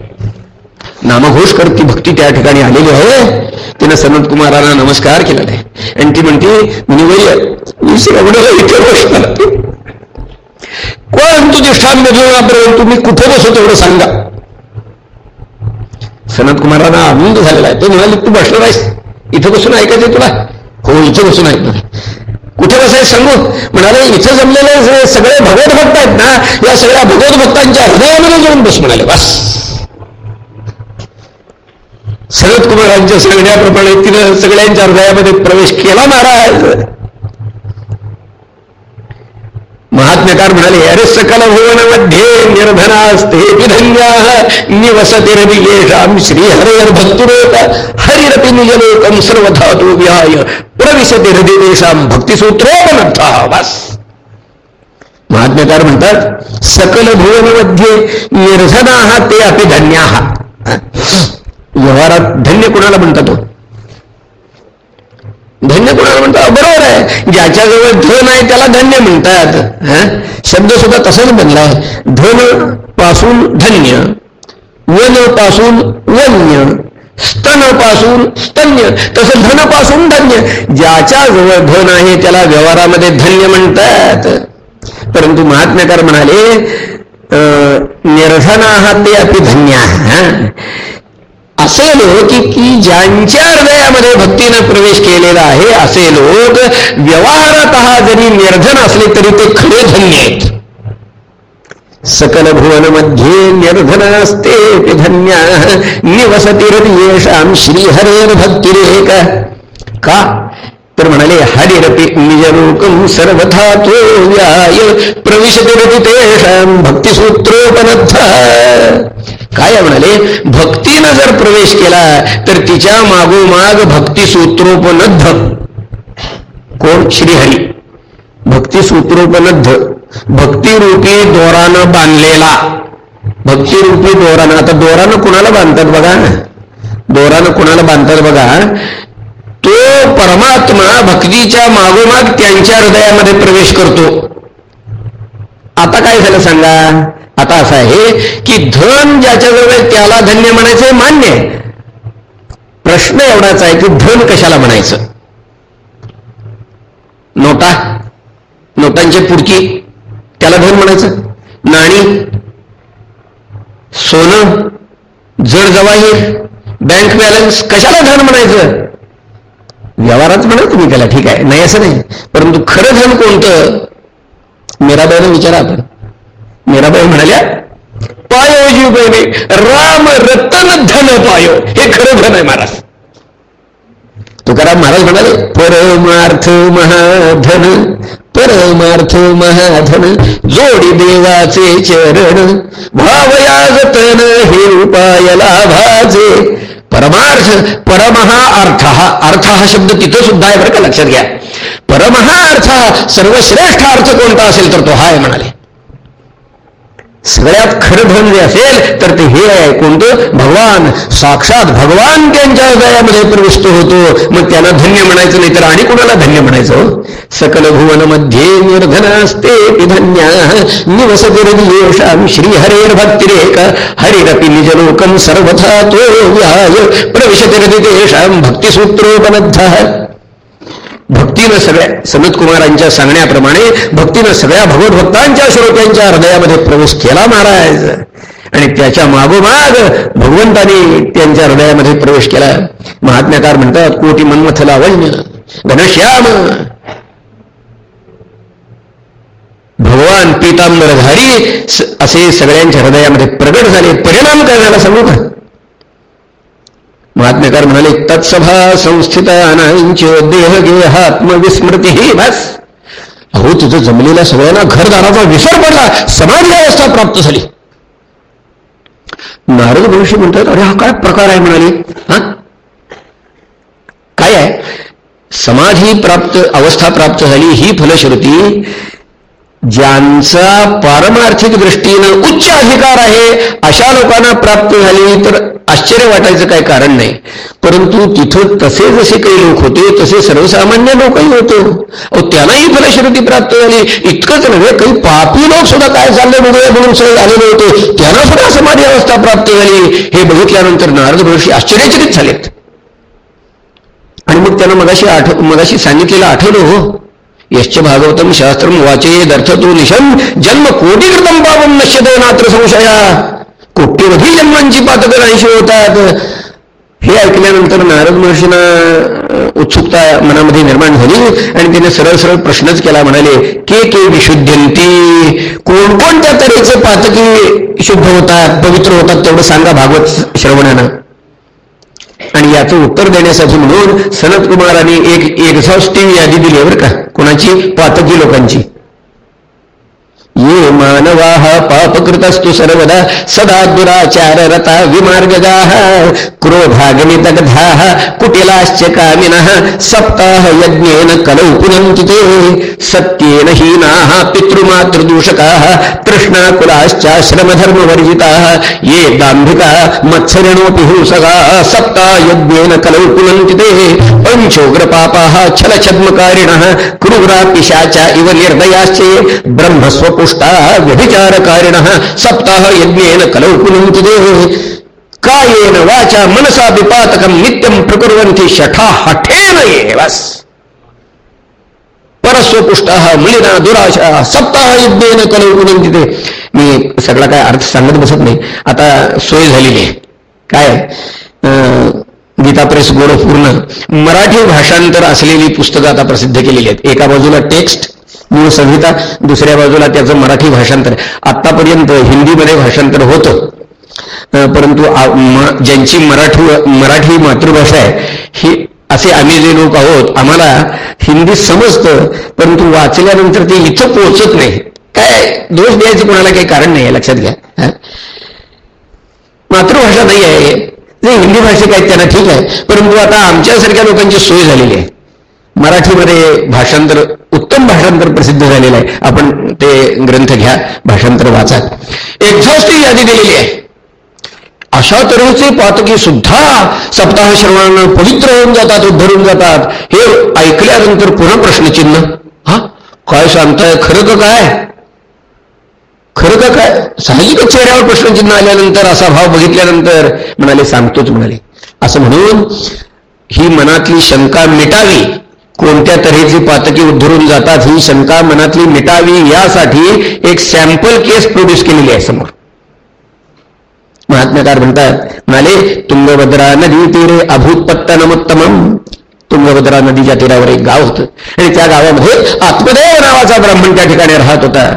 नामघोष करती भक्ती त्या ठिकाणी आलेली आहे. तिनं सनत कुमारांना नमस्कार केलेला. आहे आणि ती म्हणते मुनिवय मी श्रवणाला इथे बसणार पण तुझी स्थान तुम्ही कुठे बसतो तेवढं सांगा. सनत कुमारांना आनंद झालेला आहे. तो म्हणाले तू बसणार आहेस? इथं बसून ऐकायचं तुला? हो इथं बसून ऐकणार कुठे बसायचं सांगू? म्हणाले इथं जमलेले सगळे भगवत भक्त आहेत ना या सगळ्या भगवत भक्तांच्या हृदयामध्ये जाऊन बस म्हणाले. बस. सनत कुमारांच्या सांगण्याप्रमाणे तिनं सगळ्यांच्या हृदयामध्ये प्रवेश केला महाराज महात्म्यकार म्हणाले अरे सकल भुवनमध्ये निर्धनास्ते धन्या निवसतिरवियेषाम श्रीहरेर भक्तिरोत हरिरपि निजलोकम सर्वधातु विहाय. प्रविशती हृदयेषाम भक्तिसूत्रोपनर्थ बस. महात्म्यकार म्हणतात सकल भुवनमध्ये निर्धना ते अपि धन्या व्यवहारात धन्य कुणाला म्हणतात धन्य कोणाला म्हणतात बरोबर आहे. ज्याच्याजवळ धन आहे त्याला धन्य म्हणतात. शब्द सुद्धा तसाच बनलाय धनपासून धन्य वनपासून वन्य स्तनपासून स्तन्य तसं धनपासून धन्य. ज्याच्याजवळ धन आहे त्याला व्यवहारामध्ये धन्य म्हणतात. परंतु महात्म्यकार म्हणाले निर्धना ते अति धन्य असे लोक की ज्यांच्या हृदयामध्ये भक्तीनं प्रवेश केलेला आहे असे लोक व्यवहारात जरी निर्धन असले तरी ते खरे धन्य आहेत. सकल भुवनमध्ये निर्धन असते धन्य. निवसतीर येशाम श्रीहरेर भक्तिरेक. का? तर म्हणाले हरिरपी निजलोकं सर्वथा तो व्याय प्रविशते तेषां भक्तिसूत्रोपनद्ध काय म्हणाले? भक्तीनं जर प्रवेश केला तर तिच्या मागोमाग भक्तिसूत्रोपनद्ध कोण? श्रीहरी. भक्तिसूत्रोपनद्ध भक्तिरूपी दोरानं बांधलेला. भक्तिरूपी दोरानं आता दोरानं कुणाला बांधतात बघा? दोरानं कुणाला बांधतात बघा? तो परमात्मा भक्तीच्या मागोमाग त्यांच्या हृदयामध्ये प्रवेश करतो. आता काय झालं सांगा? आता असं आहे की धन ज्याच्याजवळ आहे त्याला धन्य म्हणायचं मान्य. आहे प्रश्न एवढाच आहे की धन कशाला म्हणायचं? नोटा? नोटांची पुडकी? त्याला धन म्हणायचं? नाणी? सोनं? जड जवाहीर? Bank balance? कशाला धन म्हणायचं? व्यवहारात म्हणा तुम्ही त्याला ठीक आहे. नाही असं नाही. परंतु खरं धन कोणतं? मीराबाईनं विचारा आपण मीराबाई म्हणाल्या पायो जीवबाईने राम रतन धन पायो. हे खरं धन आहे महाराज. तुकाराम महाराज म्हणाले परमार्थ महाधन परमार्थ महाधन जोडी देवाचे चरण भावया जतन हे उपाय लाभाचे परमार्थ परमहा अर्थ अर्थ हा शब्द तिथं सुद्धा आहे बरं का लक्षात घ्या? परमहा अर्थ सर्वश्रेष्ठ अर्थ कोणता असेल तर तो हा आहे म्हणाले. सगळ्यात खरं धन जे असेल तर ते हे आहे. कोणतं? भगवान. साक्षात भगवान त्यांच्या हृदयामध्ये प्रविष्ट होतो. मग त्यांना धन्य म्हणायचं नाही तर आणि कुणाला धन्य म्हणायचं हो? सकल भुवनमध्ये निर्धन असते धन्य निवस येशाम श्री हरेर भक्तिरेक. हरिरपी निजलोकम सर्वथा तो व्याय प्रविशती तेषाम भक्तिसूत्रोपनद्ध भक्तीनं सगळ्या सनत कुमारांच्या सांगण्याप्रमाणे भक्तीनं सगळ्या भगवत भक्तांच्या श्रोत्यांच्या हृदयामध्ये प्रवेश केला महाराज. आणि त्याच्या मागोमाग भगवंतानी त्यांच्या हृदयामध्ये प्रवेश केला. महात्म्याकार म्हणतात कोटी मन्मथ लावण्य घनश्याम. भगवान पितांबरधारी असे सगळ्यांच्या हृदयामध्ये प्रगट झाले. परिणाम करण्याला सांगू का? महात्मेकार म्हणाले तत्सभा संस्थितानांच देह गेहात्मविस्मृती ही बस. अहो तुझं जमलेल्या सगळ्यांना घरदाराचा विसर पडला. समाधी अवस्था प्राप्त झाली. नारद महर्षी म्हणतात अरे हा काय प्रकार आहे? म्हणाले. हा? काय आहे? समाधी प्राप्त अवस्था प्राप्त झाली ही फलश्रुती ज्यांचा पारमार्थिक दृष्टीनं उच्च अधिकार आहे अशा लोकांना प्राप्त झाली तर आश्चर्य वाटायचं काही कारण नाही. परंतु तिथं तसे जसे काही लोक होते तसे सर्वसामान्य लोकही होतो. अहो त्यांनाही फलश्रुती प्राप्त झाली. इतकंच नव्हे काही पापी लोक सुद्धा काय चालले बघूया म्हणून सगळे आलेले होते. त्यांना सुद्धा समाधी अवस्था प्राप्त झाली. हे बघितल्यानंतर नारद महर्षी आश्चर्यचकित झालेत. आणि मग त्यांना मगाशी आठ मगाशी सांगितलेलं आठवलं हो. यश्च भागवतम शास्त्रम वाचेदर्थ तो निशम जन्म कोटीकृतम पापम नश्यते नात्र संशया। कोट्यवधी जन्मांची पातकर नाहीशी होतात। हे ऐकल्यानंतर नारद महर्षींना उत्सुकता मनामध्ये निर्माण झाली आणि तिने सरळ सरळ प्रश्नच केला म्हणाले के के विशुद्धंती कोणकोणत्या तऱ्हेचे पातकी शुद्ध होतात पवित्र होतात तेवढं सांगा भागवत श्रवणानं. याचं उत्तर देण्यासाठी म्हणून सनत कुमारांनी एक एक्झॉस्टिव्ह यादी दिली बरं का? कोणाची? पातकी लोकांची. ये मानवाः पापकृतस्तु सर्वदा सदा दुराचार रता विमार्गगाः क्रोधागमितगधाः, कुटिलाश्च कामिनः, सप्ताह यज्ञेन कलौ पुनन्ति ते सत्येन हीनाः, पितृमातृदूषकाः, तृष्णाकुलाश्चाश्रमधर्मवर्जिताः, ये दाम्भिका मत्सरिणोऽपि हिंसकाः सप्तायज्ञेन कलौ पुनन्ति ते पञ्चोग्रपापाः, छलछद्मकारिणः, क्रूरा पिशाचा इव निर्दयाश्च ब्रह्मस्वपुष दुष्टा व्यभिचारकारिण सप्ताह यज्ञेन कलौ पुनन्ति कायेन वाचा मनसा विपातकम नित्यम प्रकुर्वन्ति शठा हठेन एवस परस्वपुष्ट मुलीना दुराशा सप्ताह यज्ञेन कलौ पुनन्ति मी सगळा काय अर्थ सांगत बसत नाही. आता सोय झालेली आहे काय? गीता प्रेस गोड पूर्ण. मराठी भाषांतर असलेली पुस्तकं आता प्रसिद्ध केलेली आहेत. एका बाजूला टेक्स्ट मूळ संहिता दुसऱ्या बाजूला त्याचं मराठी भाषांतर. आतापर्यंत हिंदीमध्ये भाषांतर होतं. परंतु ज्यांची मराठी मराठी मातृभाषा आहे ही असे आम्ही जे लोक आहोत आम्हाला हिंदी समजतं परंतु वाचल्यानंतर ते इथं पोहोचत नाही. काय दोष द्यायचं कोणाला काही कारण नाही लक्षात घ्या. मातृभाषा नाही आहे. जे हिंदी भाषिक आहेत त्यांना ठीक आहे परंतु आता आमच्यासारख्या लोकांची सोय झालेली आहे. मराठीमध्ये भाषांतर उत्तम भाषांतर प्रसिद्ध झालेलं आहे. आपण ते ग्रंथ घ्या भाषांतर वाचा. एक्झॉस्टिव्ह यादी दिलेली आहे. अशा तऱ्हेचे पातकी सुद्धा सप्ताह श्रवणानं पवित्र होऊन जातात उद्धरून जातात. हे ऐकल्यानंतर पुन्हा प्रश्नचिन्ह. हा? काय सांगताय? खरं का काय? खरं का काय? साहजिकच चेहऱ्यावर प्रश्नचिन्ह आल्यानंतर असा भाव बघितल्यानंतर म्हणाले सांगतोच म्हणाले. असं म्हणून ही मनातली शंका मिटावी. कोणत्या तऱ्हेची पातकी उद्धरून जातात ही शंका मनातली मिटावी यासाठी एक सॅम्पल केस प्रोड्यूस केलेली आहे समोर. महात्म्यकार म्हणतात म्हणाले तुंगभद्रा नदी तीरे अभूतपत्तनमुत्तमम तुंगभद्रा नदीच्या तीरावर एक गाव होतं. आणि त्या गावामध्ये आत्मदेव नावाचा ब्राह्मण त्या ठिकाणी राहत होता.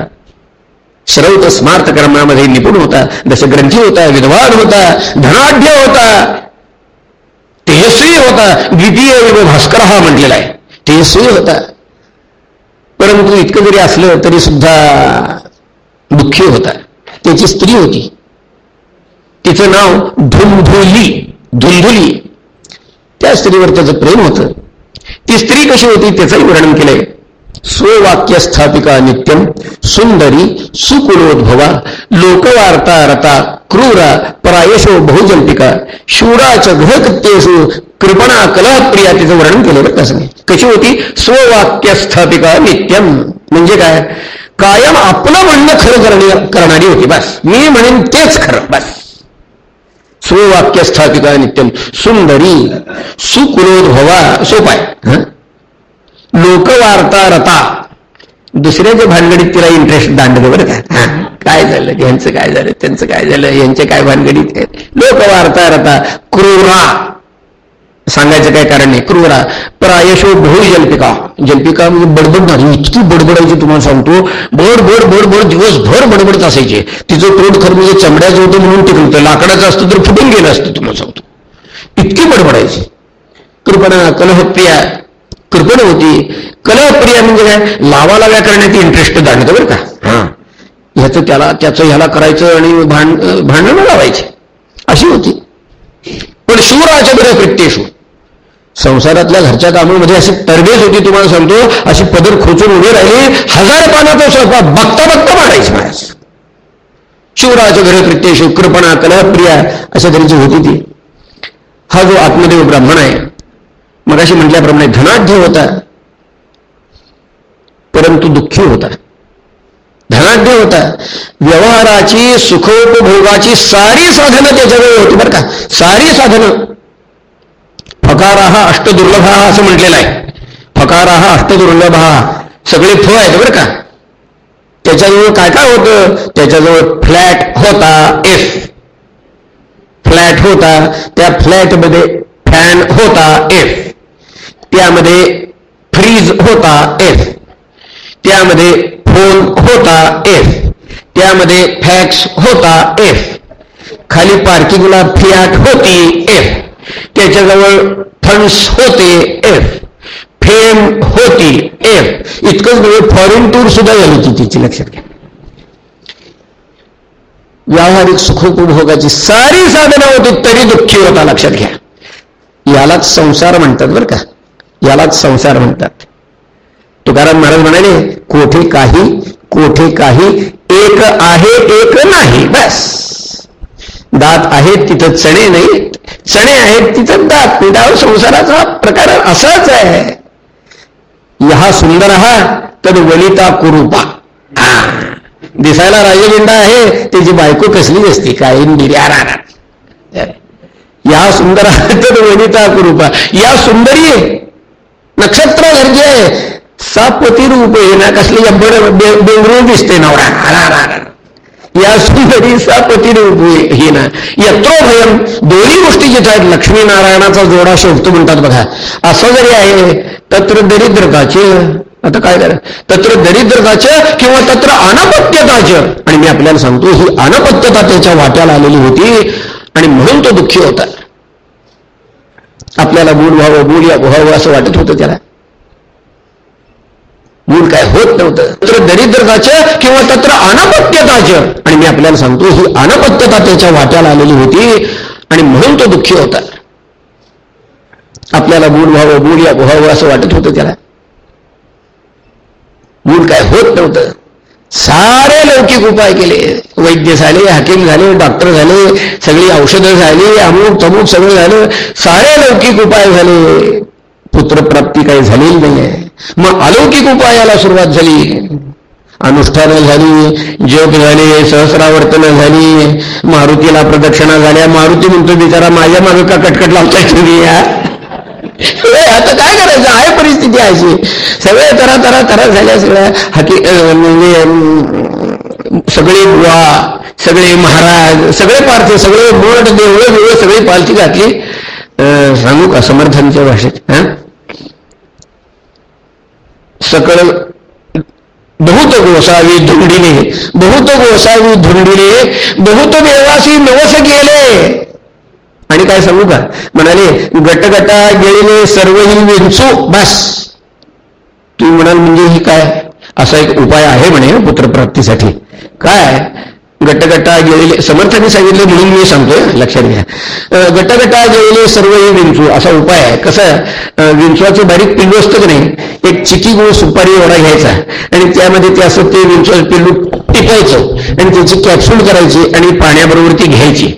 श्रौत स्मार्त कर्मामध्ये निपुण होता दशग्रंथी होता विद्वान होता धनाढ्य होता तेजस्वी होता द्वितीय भास्कर हा म्हटलेला आहे. तेजस्वी होता. परंतु इतकं जरी असलं तरी सुद्धा दुःखी होता. त्याची स्त्री होती. तिचं नाव धुंधुली धुंधुली. त्या स्त्रीवर त्याचं प्रेम होतं. ती स्त्री कशी होती त्याचंही वर्णन केलंय. स्ववाक्य स्थापिका नित्यम सुंदरी सुकुलोद्भवा लोकवार्ता रता क्रूरा परायशो बहुजल्पिका शूराच ग्रहकृत्येषु कृपणा कलाप्रिया तिचं वर्णन केलं तसं कशी होती? स्ववाक्य स्थापिका नित्यम. म्हणजे काय? कायम आपलं म्हणणं खरं करणी करणारी होती बस. मी म्हणेन तेच खरं बस. स्ववाक्य स्थापिका नित्यम. सुंदरी सुकुलोद्भवा सोपाय. लोकवार्ता रता दुसऱ्याच्या भानगडीत तिला इंटरेस्ट दांडले बरं का? काय झालं? यांचं काय झालं? त्यांचं काय झालं? यांचे काय भानगडीत? लोकवार्ता रता क्रूरा. सांगायचं काय कारण नाही. क्रूरा प्रायशो भोई जल्पिका. जल्पिका म्हणजे बडबडणारी इतकी बडबडायची तुम्हाला सांगतो. बडबड बडबड दिवसभर बडबडत असायचे. तिचं तोंड खर म्हणजे चमड्याचं होतं म्हणून टिकलं लाकडाचं असतं तर फुटून गेलं असतं तुम्हाला सांगतो. इतकी बडबडायची कृपणा कलहप्रिया. कृपण होती. कलहप्रिया म्हणजे काय? लावा लाव्या करण्यात इंटरेस्ट जाणतं बरं का? हा. ह्याचं त्याला त्याचं ह्याला करायचं आणि भांड भांडणं लावायचे. अशी होती. पण शूर बरं कृत्येशू संसारातल्या घरच्या कामामध्ये अशी तरबेज होती तुम्हाला सांगतो अशी पदर खोचून उभे राहिली हजार पानाचा स्वयंपाक बघता बघता मारायची महाराज शिवराज घर कृत्येशू कृपणा कलाप्रिया अशा तऱ्हेची होती ती. हा जो आत्मदेव ब्राह्मण आहे मग अशी म्हटल्याप्रमाणे धनाढ्य होता परंतु दुःखी होता. धनाढ्य होता. व्यवहाराची सुखोपभोगाची सारी साधनं त्याच्याजवळ होती बरं का. सारी साधनं. फकारा हा अष्टदुर्लभा असं म्हटलेलं आहे. फकारा हा अष्टदुर्लभा. सगळे फ आहेत बरं का. त्याच्याजवळ काय काय होतं? त्याच्याजवळ फ्लॅट होता एफ फ्लॅट होता. त्या फ्लॅटमध्ये फॅन होता एफ त्यामध्ये फ्रीज होता एफ त्यामध्ये फोन होता एफ त्यामध्ये फॅक्स होता एफ खाली पार्किंगला फियाट होती एफ त्याच्याजवळ फंड्स होते एफ फेम होती एफ इतकंच म्हणजे फॉरेन टूर सुद्धा झाली होती तिची लक्षात घ्या. व्यावहारिक सुखोपभोगाची सारी साधनं होती तरी दुःखी होता लक्षात घ्या. यालाच संसार म्हणतात बरं का. यालाच संसार म्हणतात. तुकाराम महाराज म्हणाले कोठे काही कोठे काही एक आहे एक नाही बस. दात आहेत तिथं चणे नाही. चणे आहेत तिथं दात. दाव संसाराचा प्रकार असाच आहे. हा सुंदर हा तर वलिता कुरुपा. दिसायला राजविंडा आहे त्याची बायको कसली असती काय? निर्यारा या सुंदर तर वनिता कुरुपा. या सुंदरी नक्षत्र गरजे. सापती रूप हे ना कसली बेंगरू दिसते नवरा. या सुंदरी सापती हे ना यत्रो भयम दोन्ही गोष्टी जिथे आहेत लक्ष्मीनारायणाचा जोडा शोभतो म्हणतात बघा. असं जरी आहे तत्र दरिद्रताचे आता काय करा तत्र दरिद्रताच्या किंवा तत्र अनपत्यताचे. आणि मी आपल्याला सांगतो ही अनपत्यता त्याच्या वाट्याला आलेली होती आणि म्हणून तो दुःखी होता. आपल्याला गुण व्हावं गुण या व्हावं असं वाटत होतं त्याला. मूल काय होत नव्हतं. तर दरिद्रताचं किंवा तत्र अनपत्यताचं. आणि मी आपल्याला सांगतो ही अनपत्यता त्याच्या वाट्याला आलेली होती आणि म्हणून तो दुःखी होता. आपल्याला मूल व्हावं मूल या व्हावं असं वाटत होतं त्याला. मूल काय होत नव्हतं. सारे लौकिक उपाय केले. वैद्य झाले हकीम झाले डॉक्टर झाले सगळी औषधं झाली अमुक तमुक सगळं झालं. सारे लौकिक उपाय झाले. पुत्रप्राप्ती काही झालेली नाही आहे मग अलौकिक उपायाला सुरुवात झाली. अनुष्ठानं झाली जग झाले सहस्रावर्तन झाली मारुतीला प्रदक्षिणा झाल्या. मारुती म्हणतो बिचारा माझ्या मागे का कटकट लावता तुम्ही आता काय करायचं? आहे परिस्थिती अशी. सगळे तरा तरा तरा झाल्या सगळ्या. हकी म्हणजे सगळे बुवा सगळे महाराज सगळे पार्थ सगळे बोर्ड देवळं बिवळं सगळी पालथी घातली. सांगू का समर्थांच्या भाषेत हा सकळ बहुत गोसावी धुंडीने बहुत गोसावी धुंडीने बहुत देवासी नवस गेले आणि काय सांगू का? म्हणाले गटगटा गेलेले सर्वही विंचू बस. तुम्ही म्हणाल म्हणजे ही काय? असा एक उपाय आहे म्हणे पुत्रप्राप्तीसाठी. काय? गटगटा गेलेले समर्थांनी सांगितले म्हणून मी सांगतोय लक्षात घ्या. गटगटा गेलेले सर्व हे विंचू असा उपाय आहे. कसं विंचवाचं बारीक पिल्लू असतं की नाही एक चिकी गुळ सुपारी एवढा घ्यायचा आणि त्यामध्ये ते असं ते विंचवाचं पिल्लू टिपायचं आणि त्याची कॅप्सूल करायची आणि पाण्याबरोबर ती घ्यायची.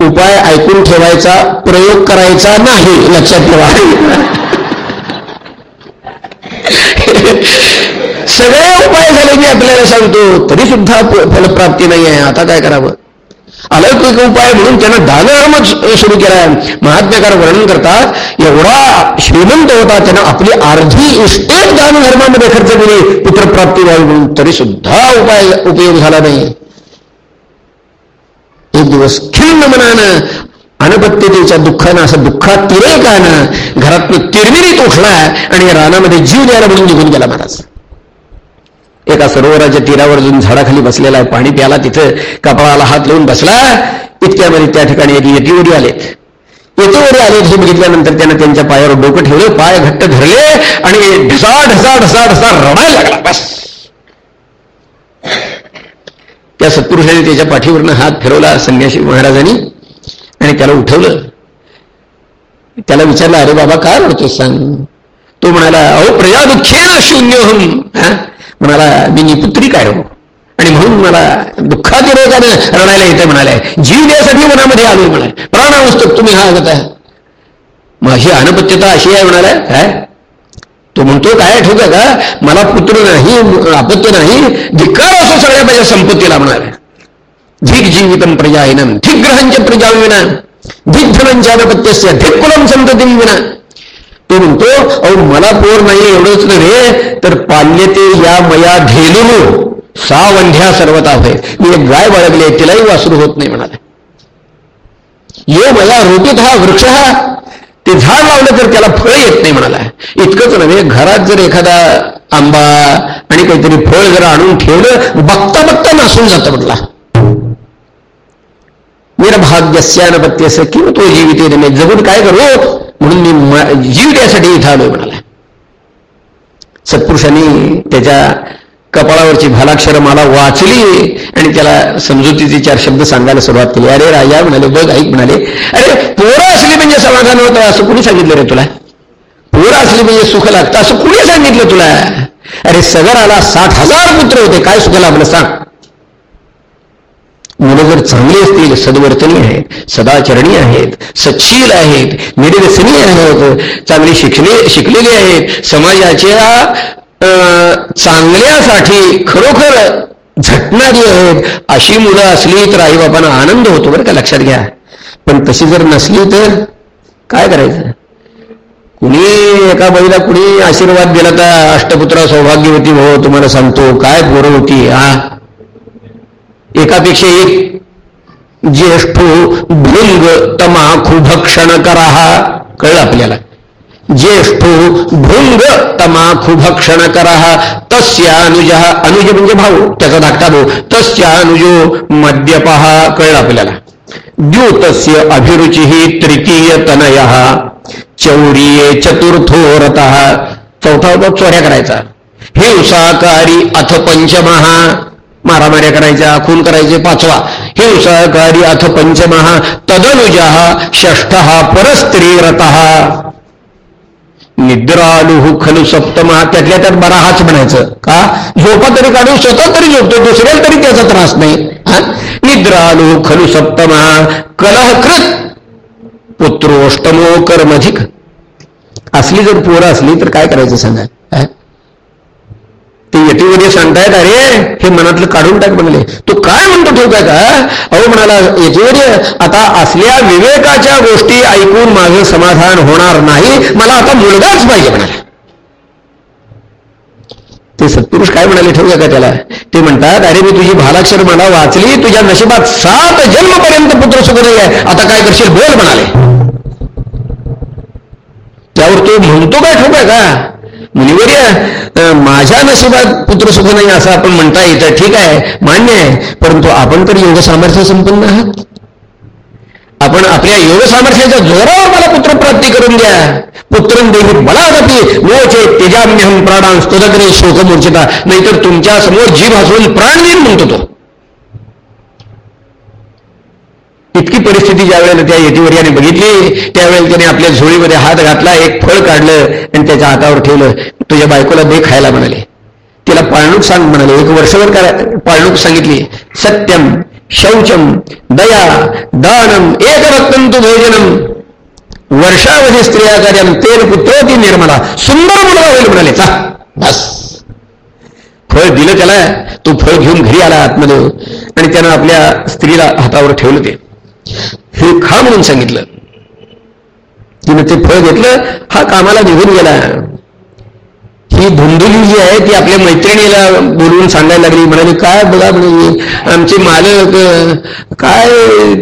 उपाय ऐकून ठेवायचा प्रयोग करायचा नाही लक्षात ठेवा. सगळे उपाय झाले मी आपल्याला सांगतो. तरी सुद्धा फलप्राप्ती नाही आहे आता काय करावं? अलौकिक उपाय म्हणून त्यानं दानधर्म सुरू केला महात्म्याकार वर्णन करतात एवढा श्रीमंत होता त्यानं आपली अर्धी इस्टेट दानधर्मामध्ये खर्च केली. पुत्रप्राप्ती व्हावी म्हणून तरी सुद्धा उपाय उपयोग झाला नाही. एक दिवस खिन्न मनानं अनपत्यतेच्या दुःखानं असं दुःखात तिरेकानं घरातनं तिरमिरीत उठला आणि रानामध्ये जीव द्यायला म्हणून निघून गेला महाराज. एका सरोवराच्या तीरावर जाऊन झाडाखाली बसलेला आहे. पाणी प्याला तिथं. कपाळाला हात लावून बसला. इतक्यामध्ये त्या ठिकाणी एक येतीवरी आलेत. येतीवरी आलेत हे बघितल्यानंतर त्यानं त्यांच्या पायावर डोकं ठेवलं पाय घट्ट धरले आणि ढसा ढसा ढसा ढसा रडायला लागला. बस. त्या सत्पुरुषाने त्याच्या पाठीवरनं हात फिरवला संन्यासी महाराजांनी आणि त्याला उठवलं. त्याला विचारलं अरे बाबा काय रडतोस सांग? तो म्हणाला अहो प्रजा दुःखेन शून्य होऊन म्हणाला मी निपुत्री काय हो? आणि म्हणून मला दुःखाचे रोगानं रडायला येते म्हणाले. जीव द्यासाठी मनामध्ये आलो म्हणाय प्राणावस्थक तुम्ही हा आगत आहे. माझी अनपत्यता अशी आहे म्हणाला. काय? तो म्हणतो काय ठोक का? मला पुत्र नाही अपत्य नाही धिक्कार असो सगळ्या माझ्या संपत्तीला म्हणाल. धिक जीवितम प्रजायनम धिक ग्रहांच्या प्रजा विना धिक धनांच्या अपत्यस्य धिक कुलम संतती विना. तो म्हणतो अहो मला पोर नाही एवढंच नव्हे तर पाल्यते या मया ढेलून सावंध्या सर्वता होय. मी एक गाय बाळगली तिलाही वासरू होत नाही म्हणाले. यो मया रोपित हा वृक्ष हा ते झाड लावलं तर त्याला फळ येत नाही म्हणाला. इतकंच नव्हे घरात जर एखादा आंबा आणि काहीतरी फळ जर आणून ठेवलं बघता बघता नासून जातं म्हटला. निर्भाग्यस्यानपत्यस किंवा तो जीवित जगून काय करू? म्हणून मी जीव द्यासाठी इथं आलोय म्हणाला. सत्पुरुषांनी त्याच्या कपाळावरची भालाक्षर मला वाचली आणि त्याला समजुतीचे चार शब्द सांगायला सुरुवात केली. अरे राजा म्हणाले बघ ऐक म्हणाले. अरे पोरं असली म्हणजे समाधान होतं असं कुणी सांगितलं रे तुला? पोरं असली म्हणजे सुख लागतं असं कुणी सांगितलं तुला? अरे सगराला साठ हजार पुत्र होते काय सुख लागलं सांग. मुलं जर चांगली असतील सद्वर्तनी आहेत सदाचरणी आहेत सच्छील आहेत निर्व्यसनी आहेत चांगली शिकले शिकलेली आहेत समाजाच्या चांगल्यासाठी खरोखर झटणारी आहेत अशी मुलं असली तर आईबापांना आनंद होतो बरं का लक्षात घ्या. पण तशी जर नसली तर काय करायचं? कुणी एका बाईला कुणी आशीर्वाद दिला तर अष्टपुत्रा सौभाग्यवती भाऊ तुम्हाला सांगतो काय पोरं होती हा एकापेक्षा एक ज्येष्ठ भृंग तमाखू भक्षण करा. कळलं आपल्याला? ज्येष्ठ भृंग तमाखू भक्षण करा. तस्या अनुज अनुज म्हणजे भाऊ त्याचा धाकटा भाऊ. तस्या अनुजो मद्यपहा कळलं आपल्याला? द्यूतस्य अभिरुची ही तृतीय तनय चौरीये चतुर्थो रथ चौथा होता चोऱ्या करायचा. हिंसाकारी अथ पंचमहा मारामाऱ्या करायच्या खून करायचे पाचवा. हे हिंसाकारी अथ पंचमहा तदनुजा षष्ठ परस्त्री रथ निद्रालुहू खलु सप्तमहा त्यातल्या त्यात बरा हाच म्हणायचं. का? झोपा तरी काढू स्वतः तरी झोपतो दुसऱ्याला तरी त्याचा त्रास नाही. निद्रालुहू खलु सप्तमहा कलहकृत पुत्रोष्टमो कर्मधिक. असली जर पोरं असली तर काय करायचं सांगा? यतीमध्ये सांगतायत अरे हे मनातलं काढून टाक म्हणले. तू काय म्हणतो ठेव काय का? अहो म्हणाला यतीवर्य आता असल्या विवेकाच्या गोष्टी ऐकून माझं समाधान होणार नाही. मला आता मुलगाच पाहिजे म्हणाला. ते सत्पुरुष काय म्हणाले ठेवूया का त्याला? ते म्हणतात अरे मी तुझी भालाक्षर मला वाचली. तुझ्या नशिबात सात जन्मपर्यंत पुत्र सुख आहे. आता काय करशील बोल म्हणाले. त्यावर तो म्हणतो काय ठोक का? मुनिवर्य माझ्या नशिबात पुत्र सुख नाही असं आपण म्हणता येतं. ठीक आहे मान्य आहे. परंतु आपण तर योग सामर्थ्य संपन्न आहात. आपण आपल्या योग सामर्थ्याच्या जोरावर मला पुत्रप्राप्ती करून द्या. पुत्र देवी बलादपी मोचे तेजाम्यहम प्राणां स्तोदग्रे शोकमूर्चिता. नाहीतर तुमच्यासमोर जीव हसवून प्राण देईन म्हणतो तो. इतकी परिस्थिती ज्या वेळेला त्या येतीवर्याने बघितली त्यावेळेला त्याने आपल्या झोळीमध्ये हात घातला एक फळ काढलं आणि त्याच्या हातावर ठेवलं. तुझ्या बायकोला दे खायला म्हणाले. तिला पाळणूक सांग म्हणाले. एक वर्षभर काय पाळणूक सांगितली. सत्यम शौचम दया दानम एक रक्तंतु भोजनम. वर्षावधी स्त्रिया कार्यम तेल पुत्रोती निर्मला. सुंदर मुलगा होईल म्हणाले. चा बस. फळ दिलं त्याला. तो फळ घेऊन घरी आला आतमध्ये. आणि त्यानं आपल्या स्त्रीला हातावर ठेवलं ते. हे खा म्हणून सांगितलं. तिने ते फळ घेतलं हा कामाला निघून गेला. ही धुंदुली जी आहे ती आपल्या मैत्रिणीला बोलवून सांगायला लागली. म्हणाली काय बघा म्हणजे आमचे मालक काय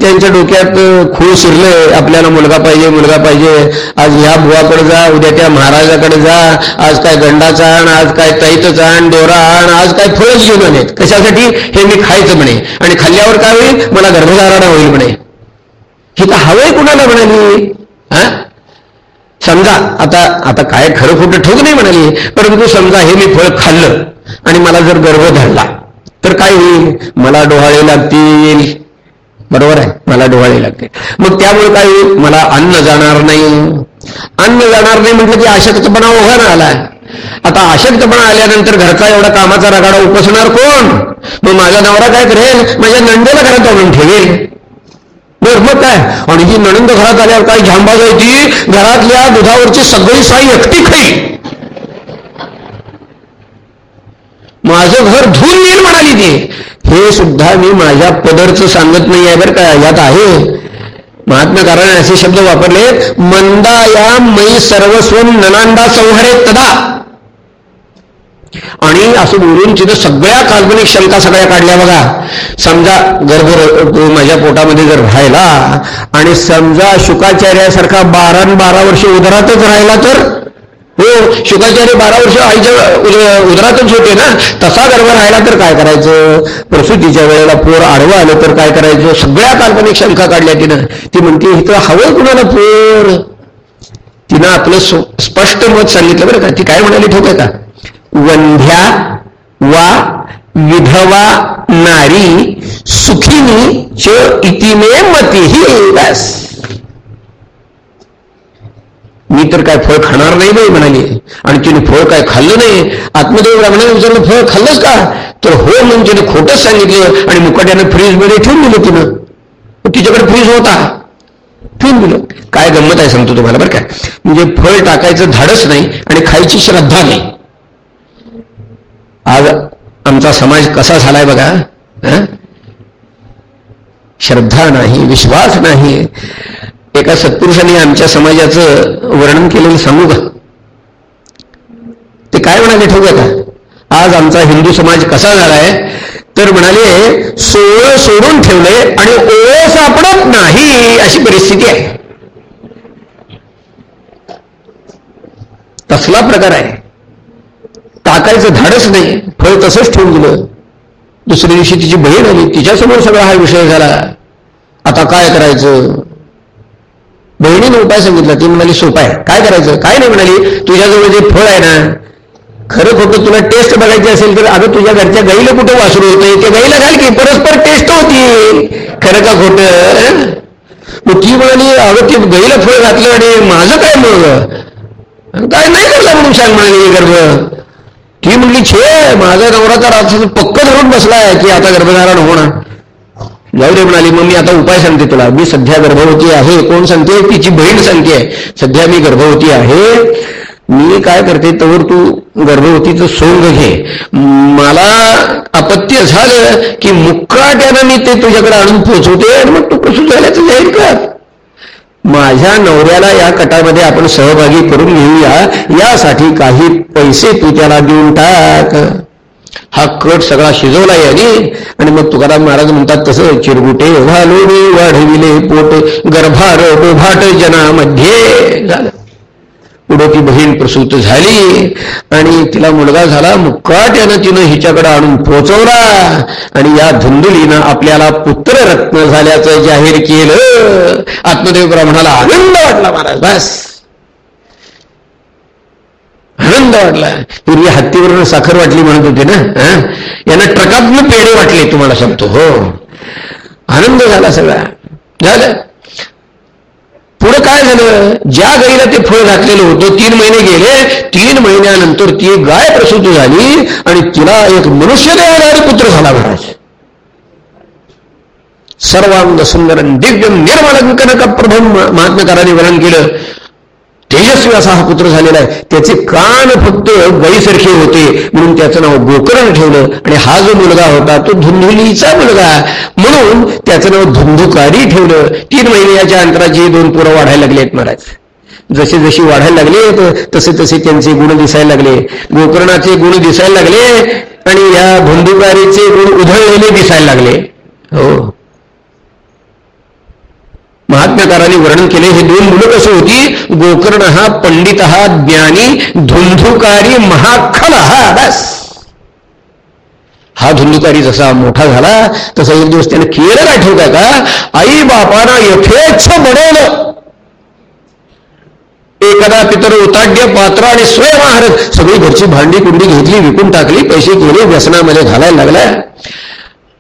त्यांच्या डोक्यात खूळ शिरलंय. आपल्याला मुलगा पाहिजे मुलगा पाहिजे. आज ह्या बुवाकडे जा उद्या त्या महाराजाकडे जा. आज काय गंडाचा आण आज काय तैतचा आण दोरा आण आज काय फळच घेऊन आलेत. कशासाठी? हे मी खायचं म्हणे. आणि खाल्ल्यावर काय होईल? मला गर्भधारणा होईल म्हणे. हे तर हवंय कुणाला म्हणाली? हा? समजा आता आता काय खरं खोटं ठोक नाही म्हणाली परंतु समजा हे मी फळ खाल्लं आणि मला जर गर्भ धरला तर काय होईल? मला डोहाळे लागतील. बरोबर आहे? मला डोहाळे लागते मग त्यामुळे काय होईल? मला अन्न जाणार नाही. अन्न जाणार नाही म्हटलं की अशक्तपणा ओघा आला आलाय. आता अशक्तपणा आल्यानंतर घरचा एवढा कामाचा रगाडा उपसणार कोण? मग माझा नवरा काय करेल? माझ्या नंदेला घरात आणून ठेवेल. तर मग काय आणि जी नणंद घरात आल्यावर काय झांबा जायची घरातल्या दुधावरची सगळी साई एकटी खाई. माझं घर धुवून येईल म्हणाली ती. हे सुद्धा मी माझ्या पदरचं सांगत नाही आहे बरं काय यात आहे. महात्मा कारण असे शब्द वापरले मंदाया मई सर्वस्व ननांदा संहारे तदा आणि असं बोलून तिथं सगळ्या काल्पनिक शंका सगळ्या काढल्या बघा. समजा गर्भ माझ्या पोटामध्ये जर राहिला आणि समजा शुकाचार्यासारखा बारा बारा वर्ष उदरातच राहिला तर? हो शुकाचार्य बारा वर्ष आईच्या उदरातच होते ना? तसा गर्भ राहिला तर काय करायचं? प्रसूतीच्या वेळेला पोर आडवं आलं तर काय करायचं? सगळ्या काल्पनिक शंका काढल्या तिनं. ती म्हणते इथं हवं कुणाला पोर? तिनं आपलं स्पष्ट मत सांगितलं बरं का. ती काय म्हणाली ठोक का? वंध्या वा विधवा नारी सुखिनी च इतिमे मतीही बस. मी तर काय फळ खाणार नाही बाई म्हणाली. आणि तिने फळ काय खाल्लं नाही. आत्मदेव ब्राह्मणाने विचारलं फळ खाल्लंच का? तर हो म्हणून तिने खोटंच सांगितलं आणि मुकाट्यानं फ्रीजमध्ये ठेवून दिलं तिनं. तिच्याकडे फ्रीज होता. ठेवून दिलं. काय गंमत आहे सांगतो तुम्हाला बरं काय म्हणजे फळ टाकायचं धाडच नाही आणि खायची श्रद्धा नाही. आज आमचा समाज कसा झालाय बघा श्रद्धा नाही विश्वास नाही. एका सत्पुरुषांनी आमच्या समाजाचं वर्णन केलेलं सांगू का? ते काय म्हणाले ठेवू का आज आमचा हिंदू समाज कसा झालाय तर म्हणाले सोळ सोडून ठेवले आणि ओळ सापडत नाही अशी परिस्थिती आहे. तसला प्रकार आहे. टाकायचं धाडच नाही. फळ तसंच ठेवून दिलं. दुसऱ्या दिवशी तिची बहीण आली. तिच्यासमोर सगळा हा विषय झाला. आता काय करायचं? बहिणीने उपाय सांगितला. ती म्हणाली सोपा आहे. काय करायचं? काय नाही म्हणाली. तुझ्याजवळ जे फळ आहे ना खरं खोटं तुला टेस्ट बघायची असेल तर अगं तुझ्या घरच्या गाईला कुठं वासरू होतंय त्या गाईला घाल की. परस्पर टेस्ट होती. खरं का खोटं? मग ती म्हणाली अगं ती गाईला फळ घातलं आणि माझं काय मग? काय नाही करला म्हणून सांग म्हणाली गर्भ. ती म्हणली छे माझा नवराचा तर पक्क धरून बसलाय की आता गर्भधारण होणार. जाऊ दे म्हणाली मग मी आता उपाय सांगते तुला. मी सध्या गर्भवती आहे. कोण सांगते? तिची बहीण सांगते. सध्या मी गर्भवती आहे. मी काय करते? तवर तू गर्भवतीचं सोंग घे. मला अपत्य झालं की मुक्काट्यानं मी ते तुझ्याकडे आणून पोचवते आणि मग तू कसं झाल्याचं जाहीर कर. माझ्या नवऱ्याला या कटामध्ये आपण सहभागी करून घेऊया. यासाठी काही पैसे तू त्याला देऊन टाक. हा कट सगळा शिजवला याने. आणि मग तुकाराम महाराज म्हणतात तसं चिरगुटे घालून वाढविले पोट गर्भार बोभाट जनामध्ये. झालं. पुढं ती बहीण प्रसूत झाली आणि तिला मुलगा झाला. मुक्काट्यानं तिनं हिच्याकडे आणून पोचवला आणि या धुंदुलीनं आपल्याला पुत्ररत्न झाल्याचं जाहीर केलं. आत्मदेव ब्राह्मणाला आनंद वाटला महाराज बस. आनंद वाटला. पूर्वी हत्तीवरून साखर वाटली म्हणत होते ना? यांना ट्रकातनं पेढे वाटले तुम्हाला सांगतो. हो. आनंद झाला सगळा. झालं? पुढं काय झालं? ज्या गाईला ते फळ घातलेलं होतं तीन महिने गेले तीन महिन्यानंतर ती गाय प्रसूत झाली आणि तिला एक मनुष्य देणारे पुत्र झाला महाराज सर्वांग सुंदर दिव्यम निर्मलंकन प्रभू महात्मकाराने वर्णन केलं. तेजस्वी असा हा पुत्र झालेला आहे. त्याचे कान फक्त गईसारखे होते. म्हणून त्याचं नाव गोकर्ण ठेवलं. आणि हा जो मुलगा होता तो धुंधुलीचा मुलगा म्हणून त्याचं नाव धुंधुकारी ठेवलं. तीन महिन्याच्या अंतराचे दोन पोरं वाढायला लागले आहेत महाराज. जसे जशी वाढायला लागले तसे तसे त्यांचे गुण दिसायला लागले. गोकर्णाचे गुण दिसायला लागले. आणि या धुंधुकारीचे गुण उधळलेले दिसायला लागले. हो. महात्म्याकाराने वर्णन केले हे दोन मुलं कशी होती? गोकर्ण हा पंडित हा ज्ञानी धुंधुकारी महाखल हा बस. हा धुंधुकारी जसा मोठा झाला तसा एक दिवस त्याने केलं आठवता का? आई बापाना यथेच्छ बनवलं. एखादा पितर उताड्य पात्र आणि स्वयंहारक सगळी घरची भांडी कुंडी घेतली विकून टाकली पैसे केले व्यसनामध्ये घालायला लागला.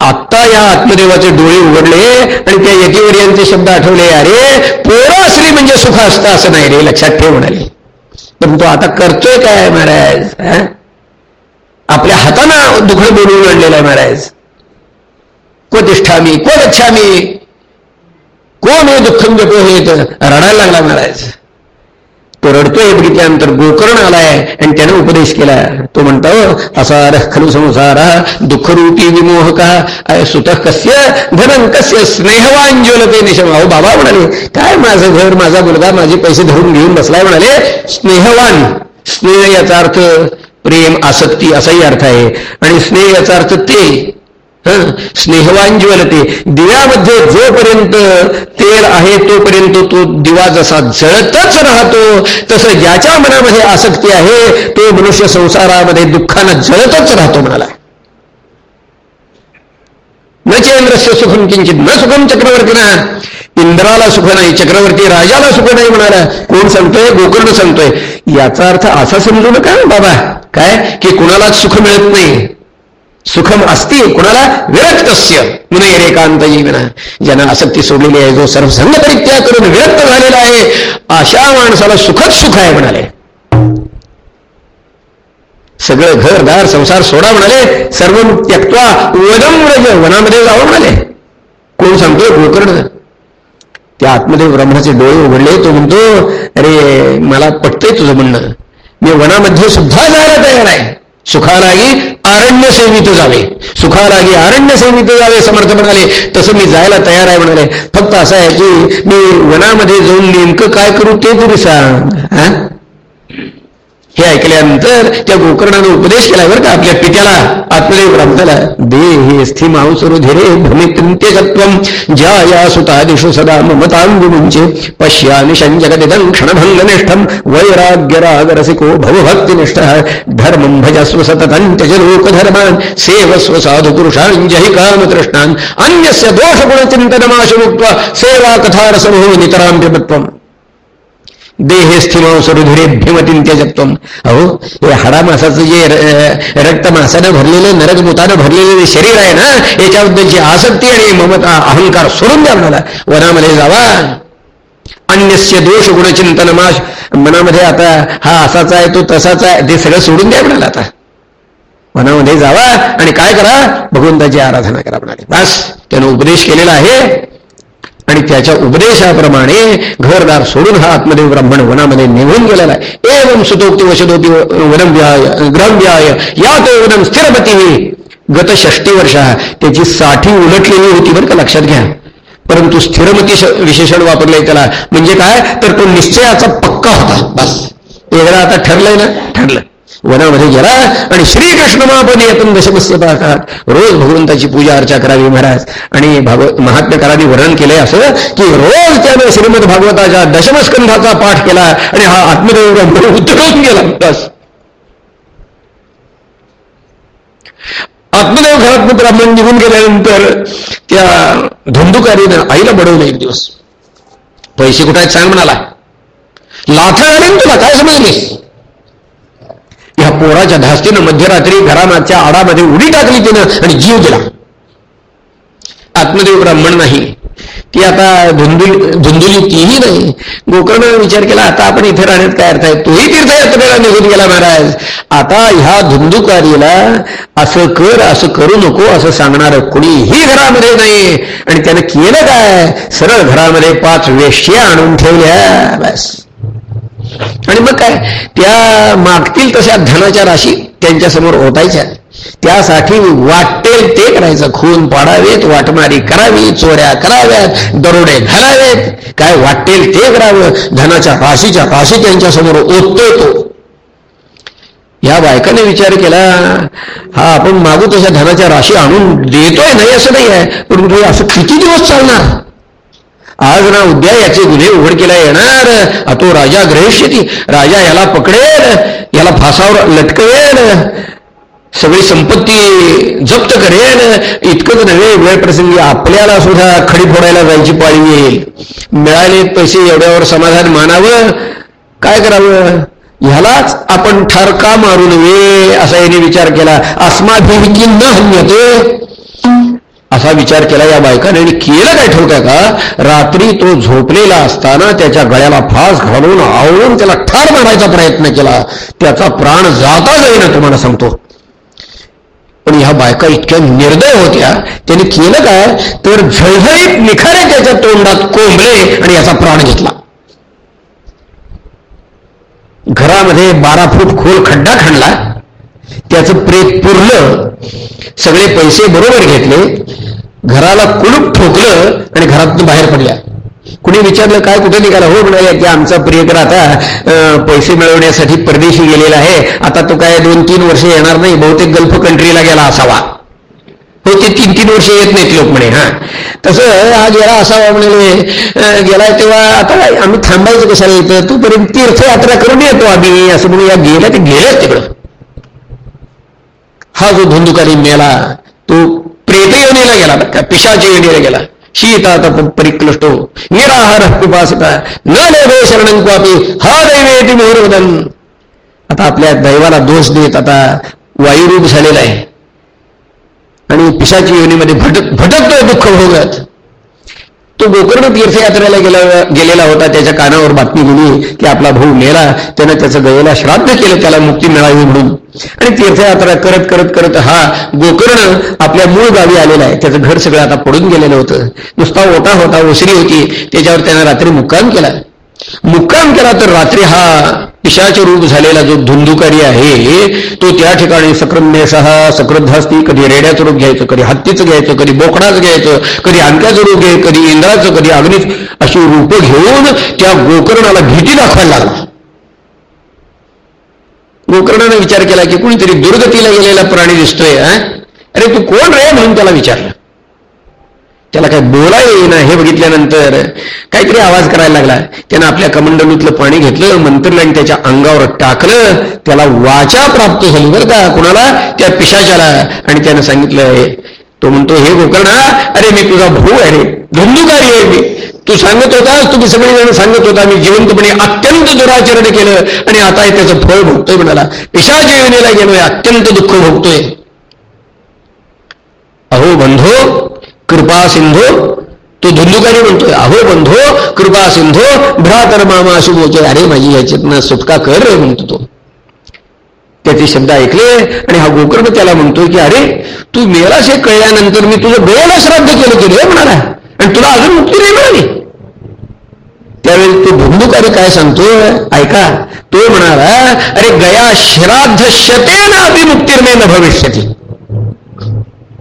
आत्ता या आत्मदेवाचे डोळे उघडले आणि त्या यतीवर्यांचे शब्द आठवले अरे पोरं असली म्हणजे सुख असतं असं नाही रे लक्षात ठेव म्हणाले. पण तो आता करतोय काय महाराज आपल्या हातानं दुखणं बोलून आणलेलं आहे महाराज. को तिष्ठामी को गच्छामी कोण हे दुःखम जपोहेत रडायला लागला महाराज? तो रडतोय बघितल्यानंतर गोकर्ण आलाय आणि त्याने उपदेश केला तो म्हणतो असार खलु संसार दुःखरूपी विमोहका सुत कस्य धन कस्य स्नेहवान ज्वलते निशम. अहो बाबा म्हणाले काय माझं घर माझा मुलगा माझे पैसे धरून घेऊन बसलाय? म्हणाले स्नेहवान स्नेह याचा अर्थ प्रेम आसक्ती असाही अर्थ आहे. आणि स्नेह याचा अर्थ ते स्नेहवान ज्वलते दिव्यामध्ये जोपर्यंत तेल आहे तोपर्यंत तो दिवा जसा जळतच राहतो तसं ज्याच्या मनामध्ये आसक्ती आहे तो मनुष्य संसारामध्ये दुःखानं जळतच राहतो म्हणाला न चेंद्रस्य सुखम किंचित न सुखम चक्रवर्तीना इंद्राला सुख नाही चक्रवर्ती राजाला सुख नाही म्हणाला. कोण सांगतोय? गोकर्ण सांगतोय. याचा अर्थ असा समजू नका बाबा. काय? की कुणालाच सुख मिळत नाही. सुखम असते कुणाला विरक्तस्य। मुने जीवन ज्यांना आसक्ती सोडलेली आहे जो सर्वसंग परित्याग करून विरक्त झालेला आहे अशा माणसाला सुखच सुख आहे म्हणाले. सगळं घरदार संसार सोडा म्हणाले सर्व त्यक्त्वा वनम व्रज वनामध्ये जावं म्हणाले. कोण सांगतोय गोकर्ण त्या आत्मदेव ब्रह्माचे डोळे उघडले तो म्हणतो अरे मला पटतंय तुझं म्हणणं. मी वनामध्ये सुद्धा जायला तयार आहे. सुखालागी आरण्य सेवित जावे. सुखालागी आरण्य सेवित जावे समर्थ म्हणाले. तसं मी जायला तयार आहे म्हणाले. फक्त असं आहे की मी वनामध्ये जाऊन नेमकं काय करू ते तरी सांग. हे ऐकल्यानंतर त्या गोकर्णानं उपदेश केला बरं का आपल्या पित्याला आत्मदेव ग्रंथाला दे हे स्थिम अवसरू धीरे भ्रमित्यंत्यकत्वम ज्या या सुतादिषु सदा ममतांगुमुंचे पश्यामि क्षणभंग क्षणभंगनिष्ठम वैराग्यरागरसिको भवभक्तिनिष्ठ धर्मं भजस्व सततं त्यज लोकधर्मान् सेवस्व साधु पुरुषान् जहि कामतृष्णान् अन्यस्य दोषगुणचिन्तनमाशु मुक्त्वा सेवा नितरां पिबत्वम् देहे स्थिमाव सरुधुरे भीमतीन त्यजत्वम अहो हे हाडा मासाचं जे रक्त मासानं भरलेलं नरक मुतानं भरलेलं जे शरीर आहे ना याच्याबद्दलची आसक्ती आणि ममता अहंकार सोडून द्या म्हणाला वनामध्ये जावा. अन्यस्य दोष गुणचिंतन माश. मनामध्ये आता हा असाचा आहे तो तसाच आहे ते सगळं सोडून द्या म्हणाला आता. मनामध्ये जावा आणि काय करा? भगवंताची आराधना करा म्हणाले. बस त्यानं उपदेश केलेला आहे. आणि त्याच्या उपदेशाप्रमाणे घरदार सोडून हा आत्मदेव ब्राह्मण वनामध्ये निघून गेलेला आहे. एवम सुतोक्ती वशदोती वनम व्याय ग्रहव्याय या तो वनम स्थिरपती गत षष्टी वर्ष त्याची साठी उलटलेली होती बरं का लक्षात घ्या. परंतु स्थिरमती विशेषण वापरलंय त्याला. म्हणजे काय? तर तो निश्चयाचा पक्का होता. बस. वेगळा आता ठरलंय ना? ठरलं. वनामध्ये गेला आणि श्रीकृष्ण महापदी दशमस्य पाहतात रोज भगवंताची पूजा अर्चा करावी महाराज. आणि भागवत महात्म्यकारांनी वर्णन केलंय असं की रोज त्यानं श्रीमद भागवताच्या दशमस्कंधाचा पाठ केला आणि हा आत्मदेव उतरवून गेला. बस. आत्मदेव घरात ब्राह्मण निघून गेल्यानंतर त्या धुंदुकारीनं आईला बडवलं एक दिवस. पैसे कुठे आहेत? सांग म्हणाला. लाथा आले तुला काय समजलीस? या पोराच्या धास्तीनं मध्यरात्री घरामागच्या आडामध्ये उडी टाकली तिनं आणि जीव दिला. आत्मदेव ब्राह्मण नाही. ती आता धुंदुली धुंदुली तीही नाही. गोकर्ण विचार केला आता आपण इथे राहण्यात काय अर्थ आहे? तोही तीर्थयात्रेला निघून गेला महाराज. आता ह्या धुंदुकारीला असं कर असं करू नको असं सांगणार कुणीही घरामध्ये नाही. आणि त्यानं केलं काय? सरळ घरामध्ये पाच वेश्या आणून ठेवल्या. बस. आणि मग काय? त्या मागतील तशा धनाच्या राशी त्यांच्यासमोर ओतायच्या. त्यासाठी वाटेल ते करायचं. खून पाडावेत वाटमारी करावी चोऱ्या कराव्यात दरोडे घालावेत. काय वाटेल ते करावं? धनाच्या राशीच्या राशी त्यांच्यासमोर ओततोय तो. या बायकाने विचार केला हा आपण मागू तशा धनाच्या राशी आणून देतोय? नाही असं नाही आहे. पण असं किती दिवस चालणार? आज ना उद्या याचे गुन्हे उघडकीला येणार. तो राजा ग्रहिष्यती. राजा याला पकडेल याला फासावर लटकवेल सगळी संपत्ती जप्त करेल. इतकंच नव्हे वेळ प्रसंगी आपल्याला सुद्धा खडी फोडायला जायची पाळी येईल. मिळाले पैसे एवढ्यावर समाधान मानावं. काय करावं? ह्यालाच आपण ठार का मारू नये असा याने विचार केला. अस्माभिकी न हन्यते? असा विचार केला या बायकाने. आणि केलं काय ठेवत्या का? रात्री तो झोपलेला असताना त्याच्या गळ्याला फास घालून आवळून त्याला ठार मारायचा प्रयत्न केला. त्याचा प्राण जाता जाईना तुम्हाला सांगतो. पण ह्या बायका इतक्या निर्दय होत्या. त्याने केलं काय? तर झळझळीत निखारे त्याच्या तोंडात कोंबले आणि याचा प्राण घेतला. घरामध्ये बारा फूट खोल खड्डा खणला. त्याचं प्रेत पुरलं सगळे पैसे बरोबर घेतले घराला कुलूप ठोकलं आणि घरातून बाहेर पडल्या. कुणी विचारलं काय कुठे निघाला? हो म्हणाले की आमचा प्रियकर आता पैसे मिळवण्यासाठी परदेशी गेलेला आहे. आता तो काय दोन तीन वर्ष येणार नाही बहुतेक गल्फ कंट्रीला गेला असावा. हो ते तीन तीन वर्ष येत नाहीत लोक म्हणे हा. तसं हा गेला असावा म्हणाले. गेलाय तेव्हा आता आम्ही थांबायचं कशाला येतं तोपर्यंत तीर्थयात्रा करून येतो आम्ही असं म्हणून या गेल्या ते गेलंच तिकडं. हा जो धुंदुकारी मेला तो प्रेत योनीला गेला का पिशाच्या योनीला गेला शीता तप परिक्लष्टो निराहार पिपासता न लेभे शरण क्वापी हा दैवेती मोहरवदन आता आपल्या दैवाला दोष देत आता वायुरूप झालेला आहे आणि पिशाची योनीमध्ये भटक भटकतोय दुःख भोगत तो गोकर्ण तीर्थयात्रेला गेला गेलेला होता. त्याच्या कानावर बातमी गेली की आपला भाऊ मेला त्यानं त्याचं गयेला श्राद्ध केलं त्याला मुक्ती मिळावी म्हणून. आणि तीर्थयात्रा करत करत करत हा गोकर्ण आपल्या मूळ गावी आलेला आहे. त्याचं घर सगळं आता पडून गेलेलं होतं. नुसता ओटा होता ओसरी होती. त्याच्यावर त्यानं रात्री मुक्काम केला. मुक्काम केला तर रात्री हा पिशाचे रूप झालेला जो धुंदुकारी आहे तो त्या ठिकाणी सक्रम्यसह सकृद्धास्ती कधी रेड्याचं रूप घ्यायचं कधी हत्तीचं घ्यायचं कधी बोकडाचं घ्यायचं कधी आणक्याचं रूप घ्यायचं कधी इंद्राचं कधी अग्नीच अशी रूप घेऊन त्या गोकर्णाला भीती दाखवायला लागला. गोकर्णाने विचार केला की कुणीतरी दुर्गतीला गेलेला प्राणी दिसतोय अरे तू कोण रे म्हणून त्याला विचारलं. त्याला काय बोला येईना हे बघितल्यानंतर काहीतरी आवाज करायला लागला. त्यानं आपल्या कमंडलूतलं पाणी घेतलं मंत्रल्याने त्याच्या अंगावर टाकलं. त्याला वाचा प्राप्त झाली बरं का कुणाला? त्या पिशाच्याला. आणि त्यानं सांगितलं तो म्हणतो हे गोकर्णा अरे मी तुझा भाऊ आहे रे. धंदुकारी आहे मी. तू सांगत होतास तुम्ही सगळेजण सांगत होता मी जिवंतपणे अत्यंत दुराचरण केलं. आणि आता हे त्याचं फळ भोगतोय म्हणाला. पिशाच्या योजनेला गेलोय अत्यंत दुःख भोगतोय. अहो बंधो कृपा सिंधो तो धुंदुकारी म्हणतोय. अहो बंधो कृपा सिंधो भ्रातर मामा बोलतोय अरे माझी याच्यातनं सुटका कर रे म्हणतो तो. त्याचे शब्द ऐकले आणि हा गोकर्ण त्याला म्हणतोय की अरे तू मेलास हे कळल्यानंतर मी तुझं बेला श्राद्ध केलं की रे म्हणाला. आणि तुला अजून मुक्ती नाही मिळाली. त्यावेळी तो धुंदुकारी काय सांगतोय? ऐका तो म्हणाला अरे गया श्राद्ध शतेन अभिमुक्तीर्मेन न भविष्यती.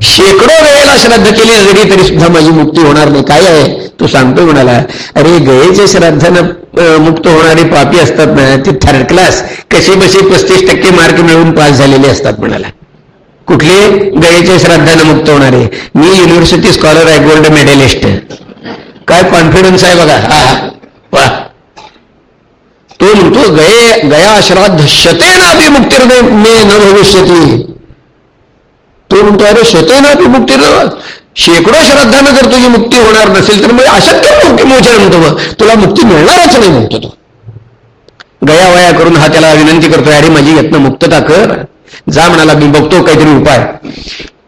शेकडो वेळेला श्राद्ध केली जरी तरी सुद्धा माझी मुक्ती होणार नाही. काय आहे? तो सांगतो म्हणाला अरे गयेच्या श्राद्धानं मुक्त होणारे पापी असतात ना ते थर्ड क्लास कसे बसे पस्तीस टक्के मार्क मिळवून पास झालेले असतात म्हणाला. कुठले? गयेच्या श्राद्धानं मुक्त होणारे. मी युनिव्हर्सिटी स्कॉलर आहे गोल्ड मेडलिस्ट काय कॉन्फिडन्स आहे बघा. हा वा. तो म्हणतो गये गया श्राद्ध शतेन अभिमुक्ती मे न भविष्यती. तो म्हणतो अरे शतेन मुक्ती शेकडो श्रद्धानं जर तुझी मुक्ती होणार नसेल तर मग अशक्य मुक्ती मोचन म्हणतो मग. तुला मुक्ती मिळणारच नाही म्हणतो तो. गया वया करून हा त्याला विनंती करतोय अरे माझी यत्न मुक्तता कर. जा म्हणाला मी बघतो काहीतरी उपाय.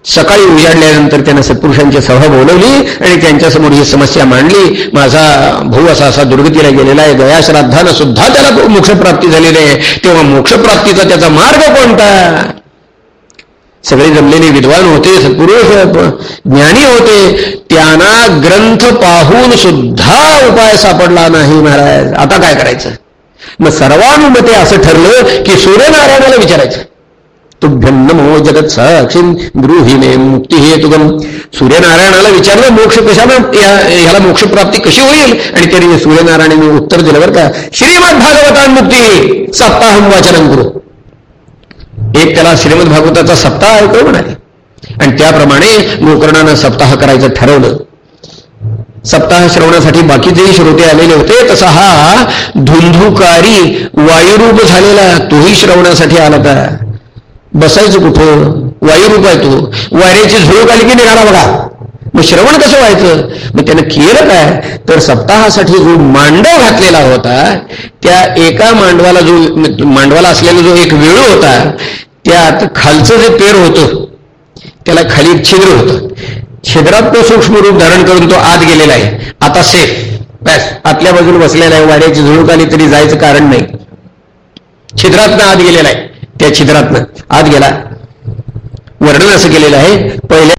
सकाळी उजाडल्यानंतर त्यानं सत्पुरुषांची सभा बोलवली आणि त्यांच्यासमोर ही समस्या मांडली. माझा भाऊ असा असा दुर्गतीला गेलेला आहे गया श्राद्धानं सुद्धा त्याला मोक्षप्राप्ती झालेली आहे. तेव्हा मोक्षप्राप्तीचा त्याचा मार्ग कोणता? सगळे जमलेले विद्वान होते सत्पुरुष ज्ञानी होते त्यांना ग्रंथ पाहून सुद्धा उपाय सापडला नाही महाराज. आता काय करायचं? मग सर्वानुमते असं ठरलं की सूर्यनारायणाला विचारायचं. तुभ्यन्नमो जगत साक्षी गृहिणे मुक्ती हे तुगम सूर्यनारायणाला विचारलं मोक्ष कशानं ह्याला मोक्षप्राप्ती कशी होईल? आणि तरी सूर्यनारायणाने उत्तर दिलं बरं का श्रीमद भागवतान मुक्ती सप्ताहम वाचन करू. एक त्याला श्रीमद भागवताचा सप्ताह ऐकू म्हणाले आणि त्याप्रमाणे गोकर्णानं सप्ताह करायचं ठरवलं. सप्ताह श्रवणासाठी बाकीचेही श्रोते आलेले होते तसा हा धुंधुकारी वायुरूप झालेला तोही श्रवणासाठी आला होता. बसायचं कुठं? वायुरूप आहे तो. वाऱ्याची झुळूक आली की निघाला बघा. मग श्रवण कसं व्हायचं? मग त्यानं केलं काय? तर सप्ताहासाठी जो मांडव घातलेला होता त्या एका मांडवाला जो मांडवाला असलेला जो एक वेळू होता त्यात खालचं जे पेर होतं त्याला खाली एक छिद्र होतं. छिद्रात तो सूक्ष्म रूप धारण करून तो आत गेलेला आहे. आता सेफ. बॅस. आतल्या बाजूला बसलेला आहे. वाड्याची झुळूक आली तरी जायचं कारण नाही. छिद्रातनं आत गेलेला आहे. त्या छिद्रातनं आत गेला. वर्णन असं केलेलं आहे. पहिल्या